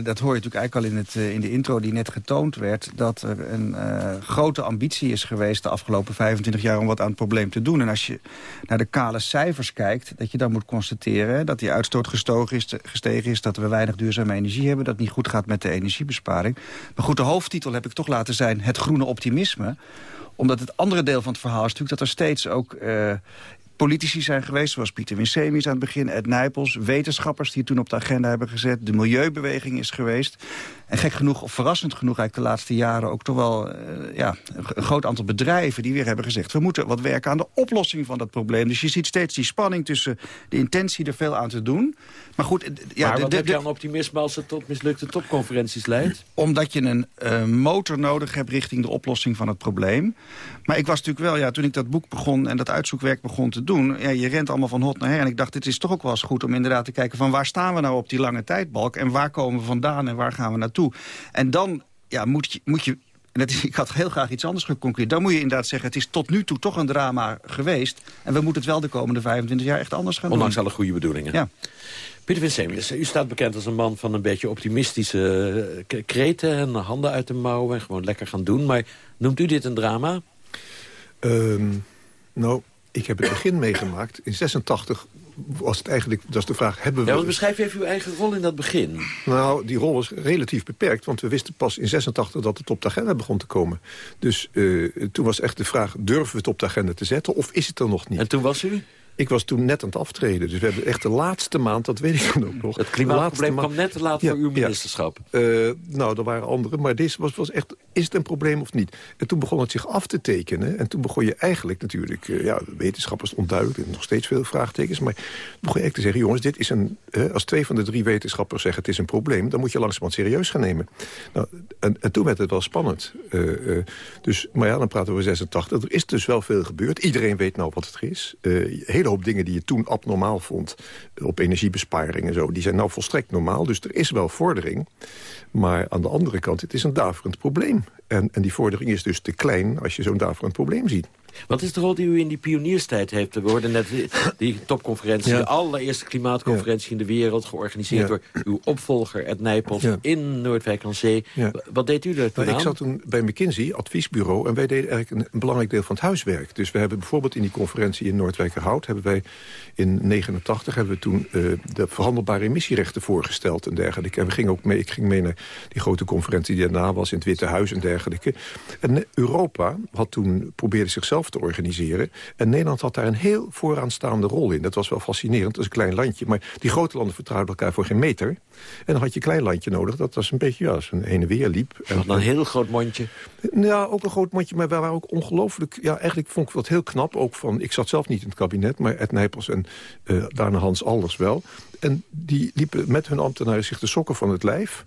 dat hoor je natuurlijk eigenlijk al in, het, uh, in de intro die net getoond werd... dat er een uh, grote ambitie is geweest de afgelopen 25 jaar... om wat aan het probleem te doen. En als je naar de kale cijfers kijkt, dat je dan moet constateren... dat die uitstoot is, gestegen is, dat we weinig duurzame energie hebben... dat het niet goed gaat met de energiebesparing. Maar goed, de hoofdtitel heb ik toch laten zijn het groene optimisme omdat het andere deel van het verhaal is natuurlijk dat er steeds ook politici zijn geweest, zoals Pieter Winsemius aan het begin... Ed Nijpels, wetenschappers die toen op de agenda hebben gezet... de milieubeweging is geweest. En gek genoeg, of verrassend genoeg eigenlijk de laatste jaren... ook toch wel uh, ja, een groot aantal bedrijven die weer hebben gezegd... we moeten wat werken aan de oplossing van dat probleem. Dus je ziet steeds die spanning tussen de intentie er veel aan te doen... Maar goed, ja, maar wat de, heb je aan optimisme als het tot mislukte topconferenties leidt? Omdat je een uh, motor nodig hebt richting de oplossing van het probleem. Maar ik was natuurlijk wel, ja, toen ik dat boek begon en dat uitzoekwerk begon te doen... Ja, je rent allemaal van hot naar her. En ik dacht, het is toch ook wel eens goed om inderdaad te kijken... van waar staan we nou op die lange tijdbalk en waar komen we vandaan en waar gaan we naartoe? En dan ja, moet, je, moet je En het is, ik had heel graag iets anders geconcludeerd. Dan moet je inderdaad zeggen, het is tot nu toe toch een drama geweest. En we moeten het wel de komende 25 jaar echt anders gaan Ondanks doen. alle goede bedoelingen. Ja. Pieter Winsemius, u staat bekend als een man van een beetje optimistische uh, kreten... en handen uit de mouwen en gewoon lekker gaan doen. Maar noemt u dit een drama? Um, nou, ik heb het begin meegemaakt. In 86 was het eigenlijk, dat is de vraag, hebben we... Ja, beschrijf even uw eigen rol in dat begin. Nou, die rol was relatief beperkt, want we wisten pas in 86 dat het op de agenda begon te komen. Dus uh, toen was echt de vraag, durven we het op de agenda te zetten of is het er nog niet? En toen was u? Ik was toen net aan het aftreden. Dus we hebben echt de laatste maand, dat weet ik dan ook nog. Het klimaatprobleem kwam net te laat ja, voor uw ministerschap. Ja. Uh, nou, er waren andere, maar deze was, was echt... Is het een probleem of niet? En toen begon het zich af te tekenen. En toen begon je eigenlijk natuurlijk... Uh, ja, wetenschappers onduidelijk, er nog steeds veel vraagtekens. Maar begon je echt te zeggen... jongens, dit is een... Uh, als twee van de drie wetenschappers zeggen het is een probleem... dan moet je langzamerhand serieus gaan nemen. Nou, en, en toen werd het wel spannend. dus, maar ja, dan praten we over 86. Er is dus wel veel gebeurd. Iedereen weet nou wat het is. een hele hoop dingen die je toen abnormaal vond... op energiebesparing en zo, die zijn nou volstrekt normaal. Dus er is wel vordering. Maar aan de andere kant, het is een daverend probleem. En, en die vordering is dus te klein als je zo'n daverend probleem ziet. Wat is de rol die u in die pionierstijd heeft? We hoorden net die, die topconferentie, ja. de allereerste klimaatconferentie ja. in de wereld... georganiseerd ja. door uw opvolger Ed Nijpels in Noordwijk aan Zee. Wat deed u daar toen nou, Ik zat toen bij McKinsey, adviesbureau... en wij deden eigenlijk een, een, belangrijk deel van het huiswerk. Dus we hebben bijvoorbeeld in die conferentie in Noordwijkerhout... hebben wij in 89 hebben we toen uh, de verhandelbare emissierechten voorgesteld en dergelijke. En we gingen ook mee, ik ging mee naar die grote conferentie die daarna was... in het Witte Huis en dergelijke. En Europa had toen probeerde zichzelf te organiseren. En Nederland had daar een heel vooraanstaande rol in. Dat was wel fascinerend, dat is een klein landje. Maar die grote landen vertrouwden elkaar voor geen meter. En dan had je een klein landje nodig, dat was een beetje, ja, een heen en weer liep. En een heel groot mondje. Ja, ook een groot mondje, maar we waren ook ongelooflijk... Ja, eigenlijk vond ik dat heel knap, ook van... Ik zat zelf niet in het kabinet, maar Ed Nijpels en uh, daarna Hans Alders wel. En die liepen met hun ambtenaren zich de sokken van het lijf...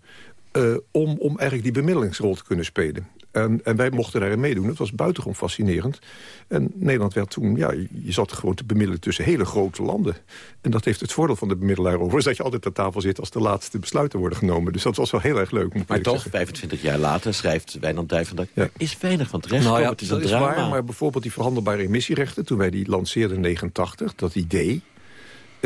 Uh, om, om eigenlijk die bemiddelingsrol te kunnen spelen. En, en wij mochten daarin meedoen. Het was buitengewoon fascinerend. En Nederland werd toen, ja, je zat gewoon te bemiddelen tussen hele grote landen. En dat heeft het voordeel van de bemiddelaar over... is dat je altijd aan tafel zit als de laatste besluiten worden genomen. Dus dat was wel heel erg leuk. Moet maar toch, zeggen. 25 jaar later schrijft Wijnand Duivendijk... Ja. er is weinig van terecht. Nou ja, het is dat een is drama. waar, maar bijvoorbeeld die verhandelbare emissierechten... toen wij die lanceerden in 89, dat idee...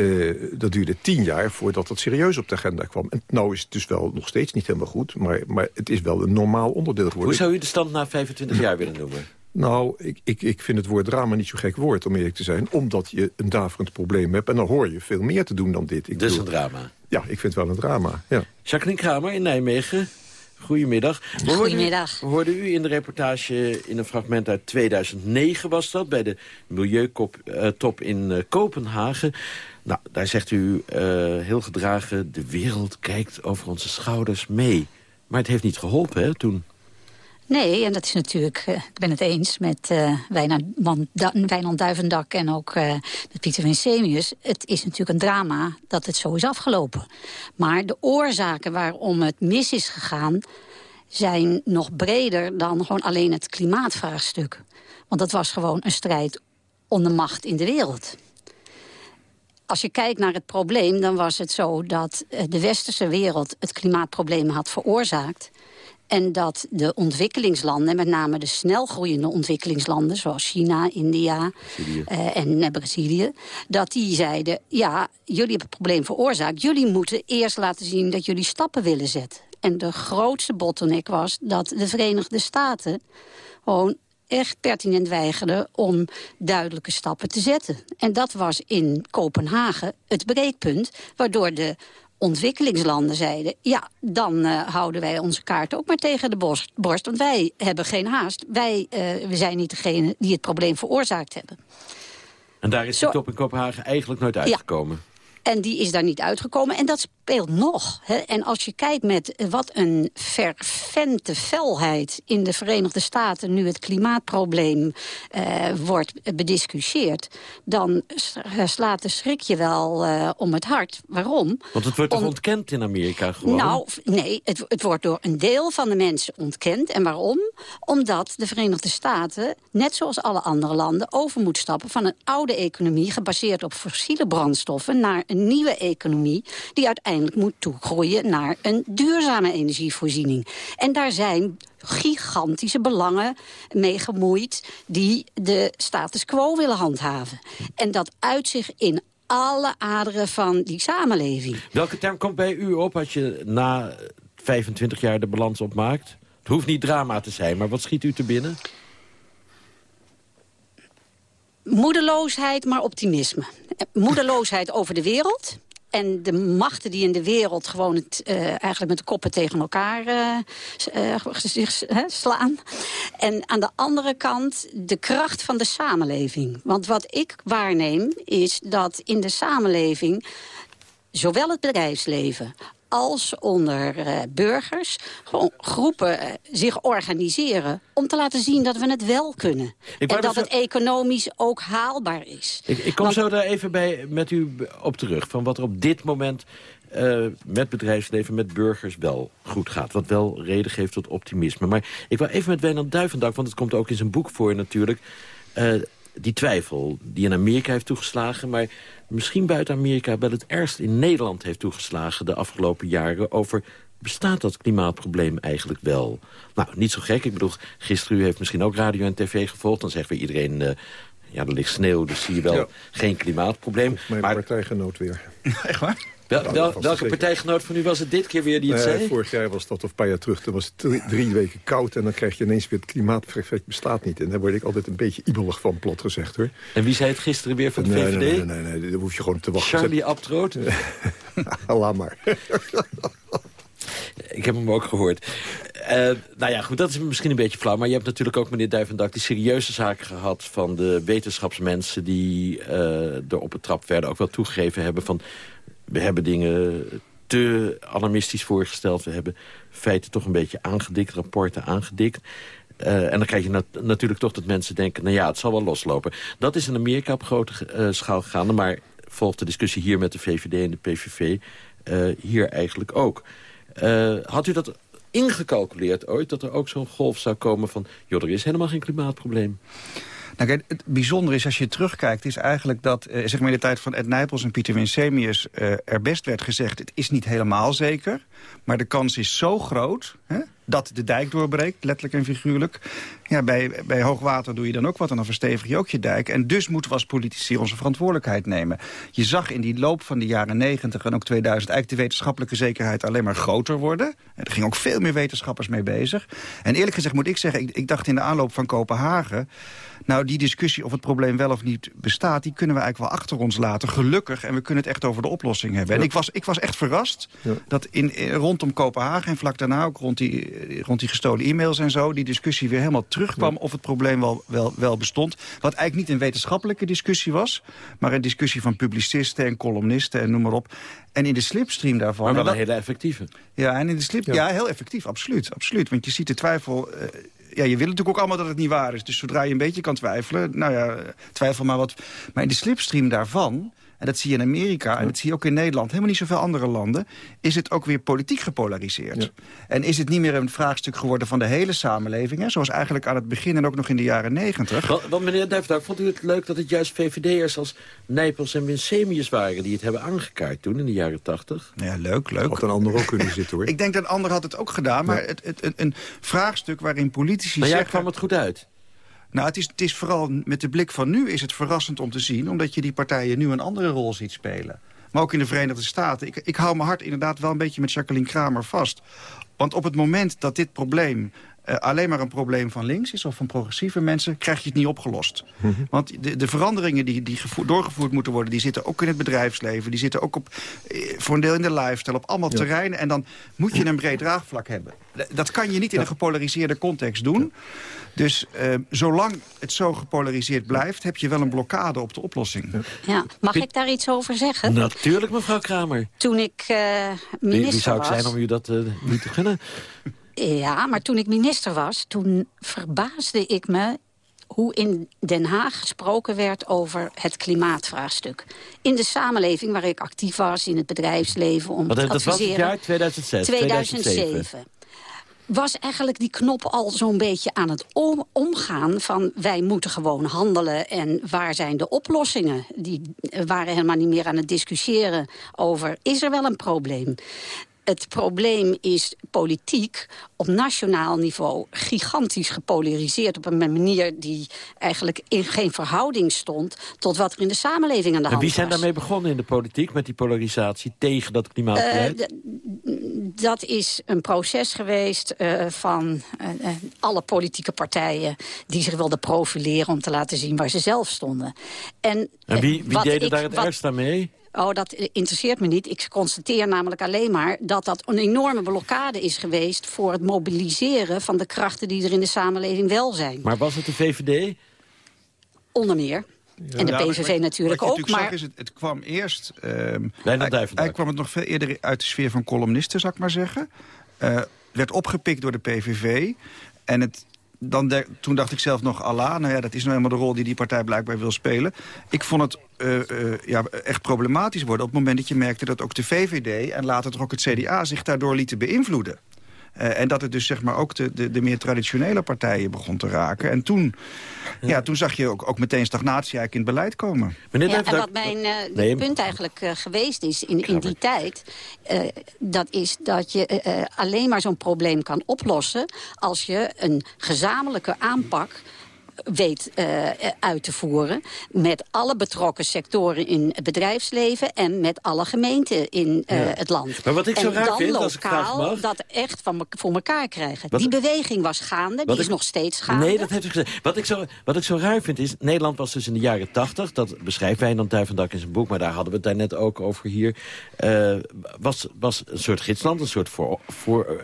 Uh, dat duurde tien jaar voordat het serieus op de agenda kwam. En nou is het dus wel nog steeds niet helemaal goed... maar, maar het is wel een normaal onderdeel geworden. Hoe zou u de stand na 25 jaar willen noemen? Nou, ik, ik, ik vind het woord drama niet zo gek woord, om eerlijk te zijn. Omdat je een daverend probleem hebt. En dan hoor je veel meer te doen dan dit. Ik dus bedoel, een drama? Ja, ik vind het wel een drama, ja. Jacqueline Kramer in Nijmegen. Goedemiddag. We Goedemiddag. Hoorden u, hoorden u in de reportage in een fragment uit 2009 was dat... bij de Milieutop in uh, Kopenhagen. Nou, daar zegt u uh, heel gedragen... de wereld kijkt over onze schouders mee. Maar het heeft niet geholpen, hè, toen... Nee, en dat is natuurlijk, uh, ik ben het eens met uh, Wijnand, Wijnand Duivendak en ook uh, met Pieter Winsemius. Het is natuurlijk een drama dat het zo is afgelopen. Maar de oorzaken waarom het mis is gegaan zijn nog breder dan gewoon alleen het klimaatvraagstuk. Want dat was gewoon een strijd om de macht in de wereld. Als je kijkt naar het probleem, dan was het zo dat de westerse wereld het klimaatprobleem had veroorzaakt. En dat de ontwikkelingslanden, met name de snelgroeiende ontwikkelingslanden... zoals China, India uh, en Brazilië... dat die zeiden, ja, jullie hebben het probleem veroorzaakt. Jullie moeten eerst laten zien dat jullie stappen willen zetten. En de grootste bottleneck was dat de Verenigde Staten... gewoon echt pertinent weigerden om duidelijke stappen te zetten. En dat was in Kopenhagen het breekpunt... waardoor de ontwikkelingslanden zeiden... ja, dan uh, houden wij onze kaart ook maar tegen de borst, borst want wij hebben geen haast. Wij uh, we zijn niet degene die het probleem veroorzaakt hebben. En daar is Zo, de top in Kopenhagen eigenlijk nooit uitgekomen? Ja. En die is daar niet uitgekomen. En dat speelt nog. Hè. En als je kijkt met wat een fervente felheid... in de Verenigde Staten nu het klimaatprobleem uh, wordt bediscussieerd... dan slaat de schrik je wel uh, om het hart. Waarom? Want het wordt toch Om... ontkend in Amerika gewoon? Nou, nee, het, het wordt door een deel van de mensen ontkend. En waarom? Omdat de Verenigde Staten, net zoals alle andere landen... over moet stappen van een oude economie... gebaseerd op fossiele brandstoffen... naar een nieuwe economie die uiteindelijk uiteindelijk moet toegroeien naar een duurzame energievoorziening. En daar zijn gigantische belangen mee gemoeid... die de status quo willen handhaven. En dat uit zich in alle aderen van die samenleving. Welke term komt bij u op als je na 25 jaar de balans opmaakt? Het hoeft niet drama te zijn, maar wat schiet u te binnen? Moedeloosheid, maar optimisme. Moedeloosheid over de wereld en de machten die in de wereld gewoon het, uh, eigenlijk met de koppen tegen elkaar uh, slaan. En aan de andere kant de kracht van de samenleving. Want wat ik waarneem is dat in de samenleving zowel het bedrijfsleven als onder uh, burgers gewoon groepen uh, zich organiseren... om te laten zien dat we het wel kunnen. en dat dus het economisch ook haalbaar is. Ik, ik kom Want... zo daar even bij met u op terug. Van wat er op dit moment uh, met bedrijfsleven, met burgers wel goed gaat. Wat wel reden geeft tot optimisme. Maar ik wil even met Wijnand Duivendak, want het komt ook in zijn boek voor natuurlijk... die twijfel die in Amerika heeft toegeslagen... maar misschien buiten Amerika wel het ergst in Nederland heeft toegeslagen... de afgelopen jaren over bestaat dat klimaatprobleem eigenlijk wel? Nou, niet zo gek. Ik bedoel, gisteren u heeft misschien ook radio en tv gevolgd. Dan zeggen we iedereen, uh, ja, er ligt sneeuw, dus zie je wel geen klimaatprobleem. Mijn maar... partijgenoot weer. <laughs> Echt waar? Wel, nou, wel, welke partijgenoot van u was het dit keer weer die het nee, zei? Vorig jaar was dat, of een paar jaar terug. Toen was het drie, drie, weken koud en dan krijg je ineens weer het klimaateffect bestaat niet. En daar word ik altijd een beetje ibelig van, plot gezegd hoor. En wie zei het gisteren weer van de nee, VVD? Nee, nee, nee, nee, daar hoef je gewoon te wachten. Charlie Abtroot? <laughs> <laughs> Laat maar. <laughs> ik heb hem ook gehoord. Uh, nou ja, goed, dat is misschien een beetje flauw. Maar je hebt natuurlijk ook, meneer Duivendak, die serieuze zaken gehad... van de wetenschapsmensen die uh, er op het trap werden... ook wel toegegeven hebben van we hebben dingen te alarmistisch voorgesteld. We hebben feiten toch een beetje aangedikt, rapporten aangedikt. Uh, en dan krijg je nat natuurlijk toch dat mensen denken... nou ja, het zal wel loslopen. Dat is in Amerika op grote uh, schaal gegaan. Maar volgt de discussie hier met de VVD en de PVV uh, hier eigenlijk ook. had u dat ingecalculeerd ooit, dat er ook zo'n golf zou komen van... joh, er is helemaal geen klimaatprobleem? Nou, het bijzondere is, als je terugkijkt, is eigenlijk dat... Eh, zeg maar in de tijd van Ed Nijpels en Pieter Winsemius... Eh, er best werd gezegd, het is niet helemaal zeker... maar de kans is zo groot hè, dat de dijk doorbreekt, letterlijk en figuurlijk. Ja, bij, bij hoogwater doe je dan ook wat en dan verstevig je ook je dijk. En dus moeten we als politici onze verantwoordelijkheid nemen. Je zag in die loop van de jaren 90 en ook 2000... eigenlijk de wetenschappelijke zekerheid alleen maar groter worden. En er gingen ook veel meer wetenschappers mee bezig. En eerlijk gezegd moet ik zeggen, ik, ik dacht in de aanloop van Kopenhagen... Nou, die discussie of het probleem wel of niet bestaat... die kunnen we eigenlijk wel achter ons laten, gelukkig. En we kunnen het echt over de oplossing hebben. En ik was, ik was echt verrast ja. dat in, in, rondom Kopenhagen... en vlak daarna ook rond die, rond die gestolen e-mails en zo... die discussie weer helemaal terugkwam ja. of het probleem wel, wel, wel bestond. Wat eigenlijk niet een wetenschappelijke discussie was... maar een discussie van publicisten en columnisten en noem maar op. En in de slipstream daarvan... Maar wel dat, een hele effectieve. Ja, en in de slip, ja. ja. heel effectief, absoluut, absoluut. Want je ziet de twijfel... Uh, ja, je wil natuurlijk ook allemaal dat het niet waar is. Dus zodra je een beetje kan twijfelen, nou ja, twijfel maar wat. Maar in de slipstream daarvan, en dat zie je in Amerika... en dat zie je ook in Nederland, helemaal niet zoveel andere landen... is het ook weer politiek gepolariseerd. Ja. En is het niet meer een vraagstuk geworden van de hele samenleving... Hè, zoals eigenlijk aan het begin en ook nog in de jaren negentig. Want, want meneer Duifdak, vond u het leuk dat het juist VVD'ers als Nijpels en Winsemius waren... die het hebben aangekaart toen in de jaren tachtig? Ja, leuk, leuk. Had een ander ook kunnen zitten, hoor. <laughs> Ik denk dat een ander had het ook gedaan, maar ja. het, het, een vraagstuk waarin politici maar zeggen... kwam het goed uit? Nou, het is, het is vooral met de blik van nu is het verrassend om te zien... omdat je die partijen nu een andere rol ziet spelen. Maar ook in de Verenigde Staten. Ik, ik hou mijn hart inderdaad wel een beetje met Jacqueline Kramer vast. Want op het moment dat dit probleem uh, alleen maar een probleem van links is... of van progressieve mensen, krijg je het niet opgelost. Mm -hmm. Want de, de, veranderingen die, die doorgevoerd moeten worden... die zitten ook in het bedrijfsleven. Die zitten ook op, uh, voor een deel in de lifestyle, op allemaal ja. terreinen. En dan moet je een breed draagvlak hebben. Dat kan je niet in een gepolariseerde context doen. Dus uh, zolang het zo gepolariseerd blijft... heb je wel een blokkade op de oplossing. Ja. Mag ik daar iets over zeggen? Natuurlijk, mevrouw Kramer. Toen ik minister wie, wie zou ik was... zijn om u dat niet te gunnen? <laughs> Ja, maar toen ik minister was, toen verbaasde ik me hoe in Den Haag gesproken werd over het klimaatvraagstuk. In de samenleving waar ik actief was, in het bedrijfsleven... om Wat, te dat was het jaar 2006, 2007. 2007. was eigenlijk die knop al zo'n beetje aan het om, omgaan... van wij moeten gewoon handelen en waar zijn de oplossingen? Die waren helemaal niet meer aan het discussiëren over... is er wel een probleem? Het probleem is politiek op nationaal niveau gigantisch gepolariseerd... op een manier die eigenlijk in geen verhouding stond... tot wat er in de samenleving aan de hand was. En wie zijn daarmee begonnen in de politiek met die polarisatie tegen dat klimaatbeleid? Uh, dat is een proces geweest uh, van uh, alle politieke partijen... die zich wilden profileren om te laten zien waar ze zelf stonden. En, en wie, wie deden daar het ergst aan mee? Oh, dat interesseert me niet. Ik constateer namelijk alleen maar dat dat een enorme blokkade is geweest... voor het mobiliseren van de krachten die er in de samenleving wel zijn. Maar was het de VVD? Onder meer. Ja. En de PVV ja, natuurlijk ook. Natuurlijk maar zag is het, het kwam eerst... Um, hij kwam het nog veel eerder uit de sfeer van columnisten, zou ik maar zeggen. Uh, werd opgepikt door de PVV. En het, dan toen dacht ik zelf nog, Allah, nou ja, dat is nou helemaal de rol die die partij blijkbaar wil spelen. Ik vond het uh, uh, ja, echt problematisch worden op het moment dat je merkte dat ook de VVD... en later toch ook het CDA zich daardoor lieten beïnvloeden. Uh, en dat het dus zeg maar ook de, de, de meer traditionele partijen begon te raken. En toen, ja. ja toen zag je ook, ook meteen stagnatie eigenlijk in het beleid komen. Ja, en wat mijn uh, nee. punt eigenlijk uh, geweest is in, in die tijd... dat is dat je alleen maar zo'n probleem kan oplossen... als je een gezamenlijke aanpak weet uh, uit te voeren... met alle betrokken sectoren in het bedrijfsleven... en met alle gemeenten in uh, ja. het land. Maar wat ik zo en raar dan vind, lokaal mag... dat echt van voor elkaar krijgen. Wat die beweging was gaande, die is nog steeds gaande. Nee, dat heeft u gezegd. Wat ik, zo, wat ik zo raar vind is... Nederland was dus in de jaren tachtig... dat beschrijft Wijnand Duivendak in zijn boek... maar daar hadden we het daar net ook over hier... Uh, was, was een soort gidsland, een soort voor, voor,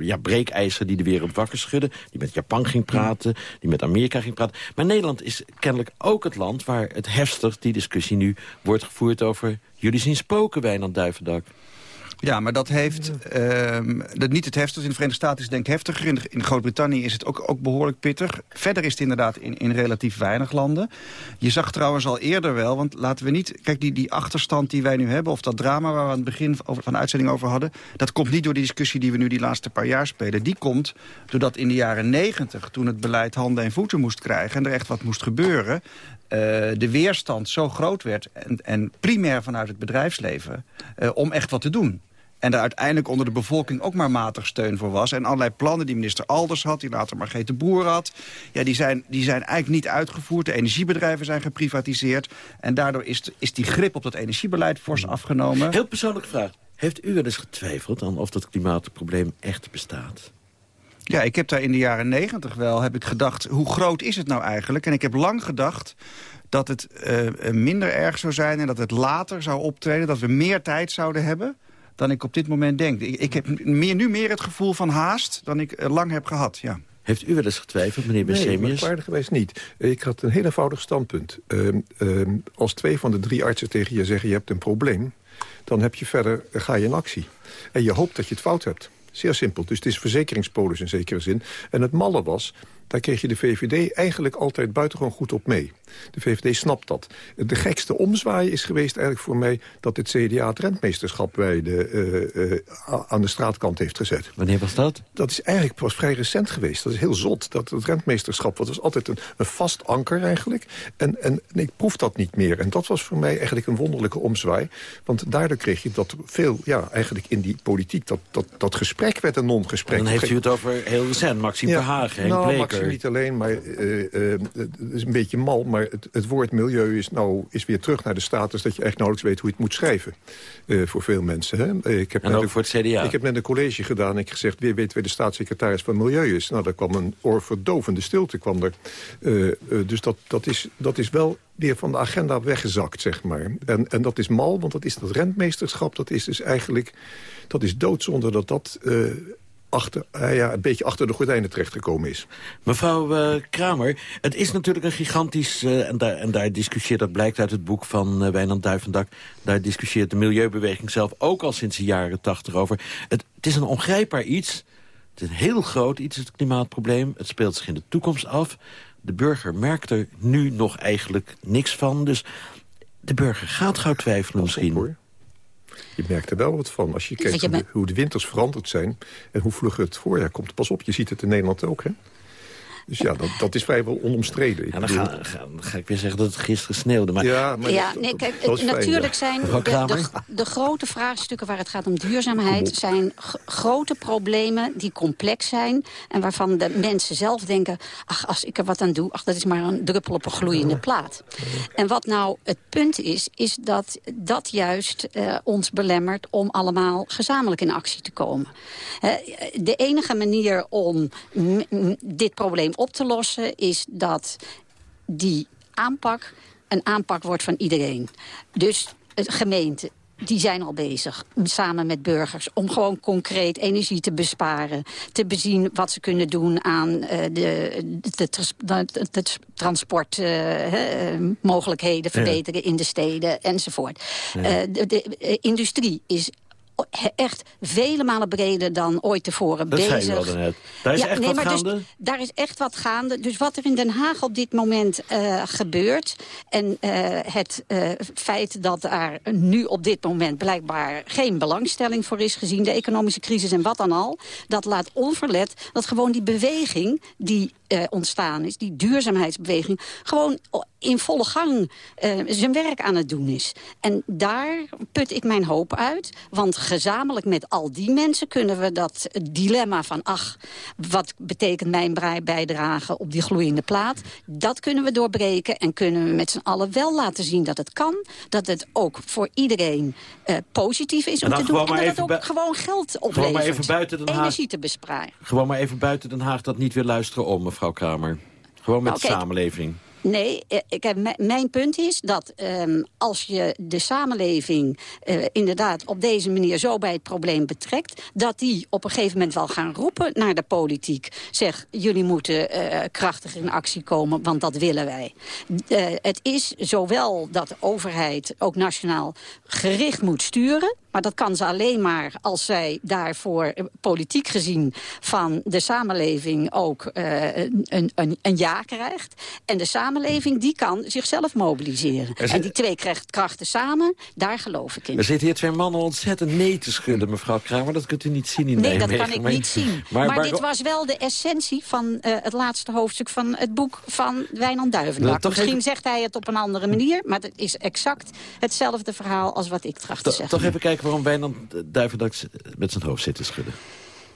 ja, breekijzer... die de wereld wakker schudde, die met Japan ging praten... die met Amerika ging praten. Maar Nederland is kennelijk ook het land waar het heftig... die discussie nu wordt gevoerd over... jullie zien spoken, Wijnand Duivendak. Ja, maar dat heeft uh, dat niet het heftigste. In de Verenigde Staten is het denk ik heftiger. In, in Groot-Brittannië is het ook, ook behoorlijk pittig. Verder is het inderdaad in, in relatief weinig landen. Je zag trouwens al eerder wel, want laten we niet... Kijk, die, die achterstand die wij nu hebben, of dat drama waar we aan het begin van de uitzending over hadden... dat komt niet door die discussie die we nu die laatste paar jaar spelen. Die komt doordat in de jaren negentig, toen het beleid handen en voeten moest krijgen... en er echt wat moest gebeuren... Uh, de weerstand zo groot werd, en, en primair vanuit het bedrijfsleven... Uh, om echt wat te doen. En daar uiteindelijk onder de bevolking ook maar matig steun voor was. En allerlei plannen die minister Alders had, die later Margrethe Boer had... Ja, die, zijn, die zijn eigenlijk niet uitgevoerd. De energiebedrijven zijn geprivatiseerd. En daardoor is, is die grip op dat energiebeleid fors afgenomen. Heel persoonlijke vraag. Heeft u wel eens getwijfeld aan of dat klimaatprobleem echt bestaat? Ja, ik heb daar in de jaren negentig wel heb ik gedacht... hoe groot is het nou eigenlijk? En ik heb lang gedacht dat het uh, minder erg zou zijn... en dat het later zou optreden, dat we meer tijd zouden hebben dan ik op dit moment denk. Ik, ik heb meer, nu meer het gevoel van haast dan ik uh, lang heb gehad, ja. Heeft u wel eens getwijfeld, meneer Besemius? Nee, geweest niet. Ik had een heel eenvoudig standpunt. Uh, uh, als twee van de drie artsen tegen je zeggen... je hebt een probleem, dan heb je verder, ga je in actie. En je hoopt dat je het fout hebt. Zeer simpel. Dus het is verzekeringspolis in zekere zin. En het malle was, daar kreeg je de VVD eigenlijk altijd buitengewoon goed op mee. De VVD snapt dat. De gekste omzwaai is geweest eigenlijk voor mij... dat het CDA het rentmeesterschap bij de, uh, uh, aan de straatkant heeft gezet. Wanneer was dat? Dat is eigenlijk pas vrij recent geweest. Dat is heel zot. Dat het rentmeesterschap dat was altijd een, een vast anker eigenlijk. En, en, en, ik proef dat niet meer. En dat was voor mij eigenlijk een wonderlijke omzwaai. Want daardoor kreeg je dat veel, ja, eigenlijk in die politiek... dat, dat, dat gesprek werd een non-gesprek. Dan heeft u het over heel recent. Maxime ja, Verhagen, Henk nou, Bleker. Niet alleen, maar uh, het is een beetje mal... maar het, het, woord milieu is, nou, is weer terug naar de status... dat je echt nauwelijks weet hoe je het moet schrijven. Uh, voor veel mensen. Hè? Ik heb en ook voor het CDA. Ik heb net een college gedaan en ik gezegd... wie weet wie de staatssecretaris van Milieu is. Nou, daar kwam een oorverdovende stilte. Kwam er. Dus dat, dat, is, dat is wel weer van de agenda weggezakt, zeg maar. En, en dat is mal, want dat is dat rentmeesterschap. Dat is dus eigenlijk... dat is doodzonde dat dat achter, uh, ja, een beetje achter de gordijnen terechtgekomen is. Mevrouw uh, Kramer, het is natuurlijk een gigantisch... Uh, en, daar, en daar discussieert, dat blijkt uit het boek van Wijnand Duivendak... daar discussieert de milieubeweging zelf ook al sinds de jaren tachtig over. Het, het is een ongrijpbaar iets. Het is een heel groot iets, het klimaatprobleem. Het speelt zich in de toekomst af. De burger merkt er nu nog eigenlijk niks van. Dus de burger gaat gauw twijfelen misschien. Je merkt er wel wat van. Als je kijkt hoe, de, hoe de winters veranderd zijn... en hoe vlug het voorjaar komt. Pas op, je ziet het in Nederland ook, hè? Dus ja, dat, dat is vrijwel onomstreden. Ik dan, ga, ga, ik weer zeggen dat het gisteren sneeuwde. Maar... Ja, maar ja nee, kijk, natuurlijk zijn de, de, de, grote vraagstukken waar het gaat om duurzaamheid... zijn grote problemen die complex zijn... en waarvan de mensen zelf denken... ach, als ik er wat aan doe, ach, dat is maar een druppel op een gloeiende plaat. En wat nou het punt is, is dat dat juist uh, ons belemmert... om allemaal gezamenlijk in actie te komen. Uh, de enige manier om dit probleem op te lossen... is dat die aanpak een aanpak wordt van iedereen. Dus de gemeente, die zijn al bezig, samen met burgers... om gewoon concreet energie te besparen. Te bezien wat ze kunnen doen aan uh, de, de, de, transportmogelijkheden... Uh, verbeteren in de steden enzovoort. Ja. De industrie is echt vele malen breder dan ooit tevoren dat bezig. Dat zei je wel net. Daar is ja, echt nee, wat maar gaande? Dus, daar is echt wat gaande. Dus wat er in Den Haag op dit moment uh, gebeurt... en uh, het uh, feit dat daar nu op dit moment blijkbaar geen belangstelling voor is... gezien de economische crisis en wat dan al... dat laat onverlet dat gewoon die beweging die uh, ontstaan is... die duurzaamheidsbeweging, gewoon in volle gang uh, zijn werk aan het doen is. En daar put ik mijn hoop uit. Want gezamenlijk met al die mensen kunnen we dat dilemma van... ach, wat betekent mijn bijdrage op die gloeiende plaat... dat kunnen we doorbreken en kunnen we met z'n allen wel laten zien dat het kan. Dat het ook voor iedereen uh, positief is om te doen. En dat het ook gewoon geld oplevert. Gewoon maar even buiten Den Haag. Energie te besparen. Gewoon maar even buiten Den Haag dat niet weer luisteren om, mevrouw Kramer. Gewoon met nou, de samenleving. Nee, ik, mijn punt is dat um, als je de samenleving uh, inderdaad op deze manier zo bij het probleem betrekt... dat die op een gegeven moment wel gaan roepen naar de politiek. Zeg, jullie moeten uh, krachtig in actie komen, want dat willen wij. Uh, het is zowel dat de overheid ook nationaal gericht moet sturen... Maar dat kan ze alleen maar als zij daarvoor politiek gezien van de samenleving ook uh, een, een, een ja krijgt. En de samenleving die kan zichzelf mobiliseren. Zit... En die twee krachten samen, daar geloof ik in. Er zitten hier twee mannen ontzettend nee te schudden, mevrouw Kramer. Dat kunt u niet zien in Nee, dat kan ik niet zien. Maar, maar, maar, dit was wel de essentie van uh, het laatste hoofdstuk van het boek van Wijnand Duivendak. Misschien even... zegt hij het op een andere manier, maar het is exact hetzelfde verhaal als wat ik tracht te zeggen. Toch even kijken waarom Wijnand Duivendak met zijn hoofd zit te schudden.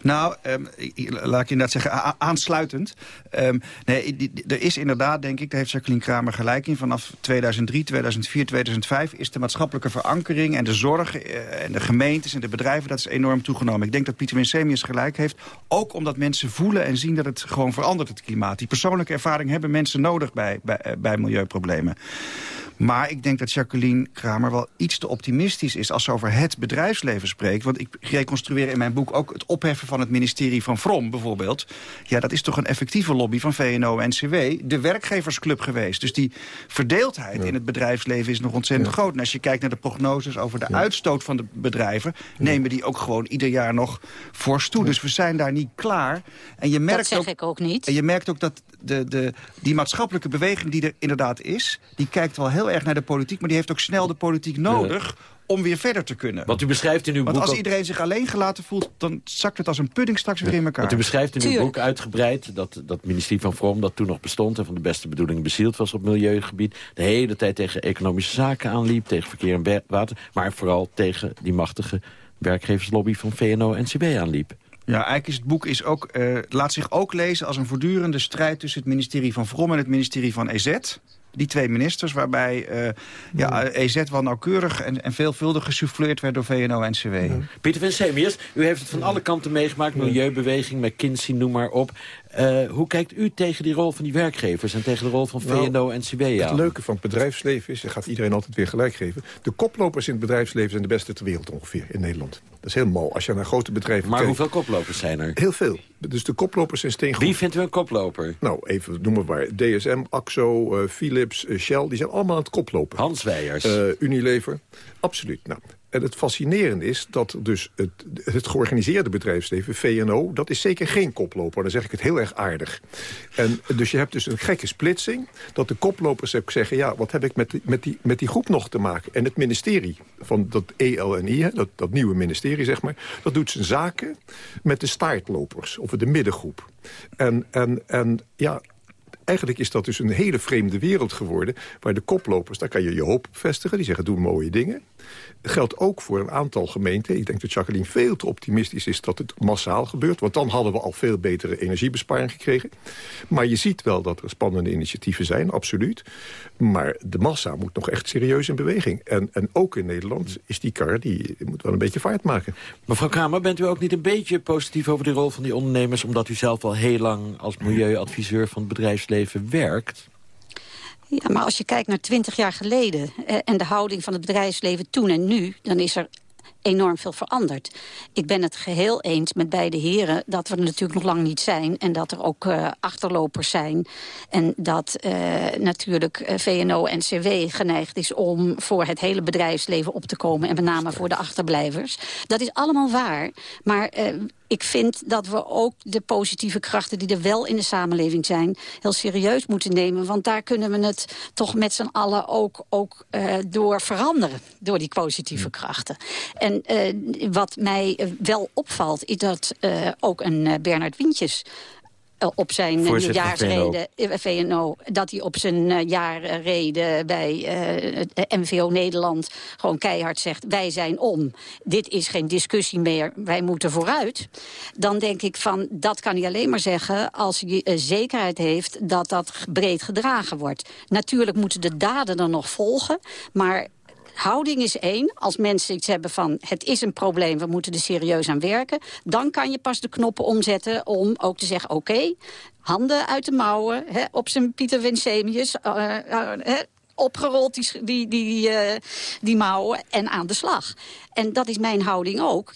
Nou, um, laat ik inderdaad zeggen, aansluitend. Um, nee, er is inderdaad, denk ik, daar heeft Jacqueline Kramer gelijk in... vanaf 2003, 2004, 2005 is de maatschappelijke verankering... en de zorg uh, en de gemeentes en de bedrijven, dat is enorm toegenomen. Ik denk dat Pieter Winsemius gelijk heeft. Ook omdat mensen voelen en zien dat het gewoon verandert, het klimaat. Die persoonlijke ervaring hebben mensen nodig bij, bij, uh, bij milieuproblemen. Maar ik denk dat Jacqueline Kramer wel iets te optimistisch is... als ze over het bedrijfsleven spreekt. Want ik reconstrueer in mijn boek ook het opheffen van het ministerie van Vrom bijvoorbeeld. Ja, dat is toch een effectieve lobby van VNO-NCW. De werkgeversclub geweest. Dus die verdeeldheid ja. in het bedrijfsleven is nog ontzettend ja. groot. En als je kijkt naar de prognoses over de ja. uitstoot van de bedrijven... nemen die ook gewoon ieder jaar nog fors toe. Dus we zijn daar niet klaar. En je merkt dat zeg ook, ik ook niet. En je merkt ook dat de, de, die maatschappelijke beweging die er inderdaad is... die kijkt wel heel erg naar de politiek... maar die heeft ook snel de politiek nodig... Ja. om weer verder te kunnen. Want u beschrijft in uw Want boek... als iedereen zich alleen gelaten voelt... dan zakt het als een pudding straks weer in elkaar. Want u beschrijft in uw Tuurlijk. boek uitgebreid... dat dat ministerie van Vrom dat toen nog bestond... en van de beste bedoelingen bezield was op milieugebied... de hele tijd tegen economische zaken aanliep... tegen verkeer en water... maar vooral tegen die machtige werkgeverslobby van VNO-NCB aanliep. Ja, eigenlijk is het boek is ook, uh, laat zich ook lezen als een voortdurende strijd... tussen het ministerie van Vrom en het ministerie van EZ die twee ministers... waarbij uh, ja, EZ wel nauwkeurig en, en veelvuldig gesouffleerd werd door VNO-NCW. Ja. Pieter Vincemius, u heeft het van alle kanten meegemaakt. Milieubeweging, McKinsey, noem maar op. Uh, hoe kijkt u tegen die rol van die werkgevers en tegen de rol van VNO-NCW aan? Het leuke van het bedrijfsleven is, dat gaat iedereen altijd weer gelijk geven... de koplopers in het bedrijfsleven zijn de beste ter wereld ongeveer in Nederland. Dat is heel mal als je naar grote bedrijven Maar kijkt. hoeveel koplopers zijn er? Heel veel. Dus de koplopers zijn steengoed. Wie vindt u een koploper? Nou, even noemen we maar. DSM, AXO, uh, Philips, uh, Shell, die zijn allemaal aan het koplopen. Hans Weijers. Unilever, absoluut. Nou, En het fascinerende is dat dus het, het georganiseerde bedrijfsleven, VNO... dat is zeker geen koploper, dan zeg ik het heel erg aardig. En dus je hebt dus een gekke splitsing... dat de koplopers ook zeggen, ja, wat heb ik met die, met die, met die groep nog te maken? En het ministerie van dat ELNI, dat, dat nieuwe ministerie, zeg maar... dat doet zijn zaken met de staartlopers, of de middengroep. En, en, en ja, eigenlijk is dat dus een hele vreemde wereld geworden... waar de koplopers, daar kan je je hoop op vestigen. Die zeggen, doe mooie dingen geldt ook voor een aantal gemeenten. Ik denk dat Jacqueline veel te optimistisch is dat het massaal gebeurt. Want dan hadden we al veel betere energiebesparing gekregen. Maar je ziet wel dat er spannende initiatieven zijn, absoluut. Maar de massa moet nog echt serieus in beweging. En, en ook in Nederland is die kar, die moet wel een beetje vaart maken. Mevrouw Kramer, bent u ook niet een beetje positief over de rol van die ondernemers... omdat u zelf al heel lang als milieuadviseur van het bedrijfsleven werkt? Ja, maar als je kijkt naar twintig jaar geleden... Eh, en de houding van het bedrijfsleven toen en nu... dan is er enorm veel veranderd. Ik ben het geheel eens met beide heren dat we er natuurlijk nog lang niet zijn... en dat er ook uh, achterlopers zijn. En dat uh, natuurlijk uh, VNO-NCW geneigd is om voor het hele bedrijfsleven op te komen... en met name voor de achterblijvers. Dat is allemaal waar, maar ik vind dat we ook de positieve krachten die er wel in de samenleving zijn... heel serieus moeten nemen. Want daar kunnen we het toch met z'n allen ook, ook uh, door veranderen. Door die positieve krachten. En uh, wat mij wel opvalt is dat uh, ook een Bernard Wientjes eh, op zijn VNO. VNO, dat hij op zijn jaarreden bij uh, MVO Nederland gewoon keihard zegt, wij zijn om. Dit is geen discussie meer, wij moeten vooruit. Dan denk ik van, dat kan hij alleen maar zeggen als hij zekerheid heeft dat dat breed gedragen wordt. Natuurlijk moeten de daden dan nog volgen, maar houding is één. Als mensen iets hebben van het is een probleem, we moeten er serieus aan werken. Dan kan je pas de knoppen omzetten om ook te zeggen oké, handen uit de mouwen, hè, op zijn Pieter Winsemius, uh, uh, opgerold die, die, die, uh, die mouwen en aan de slag. En dat is mijn houding ook.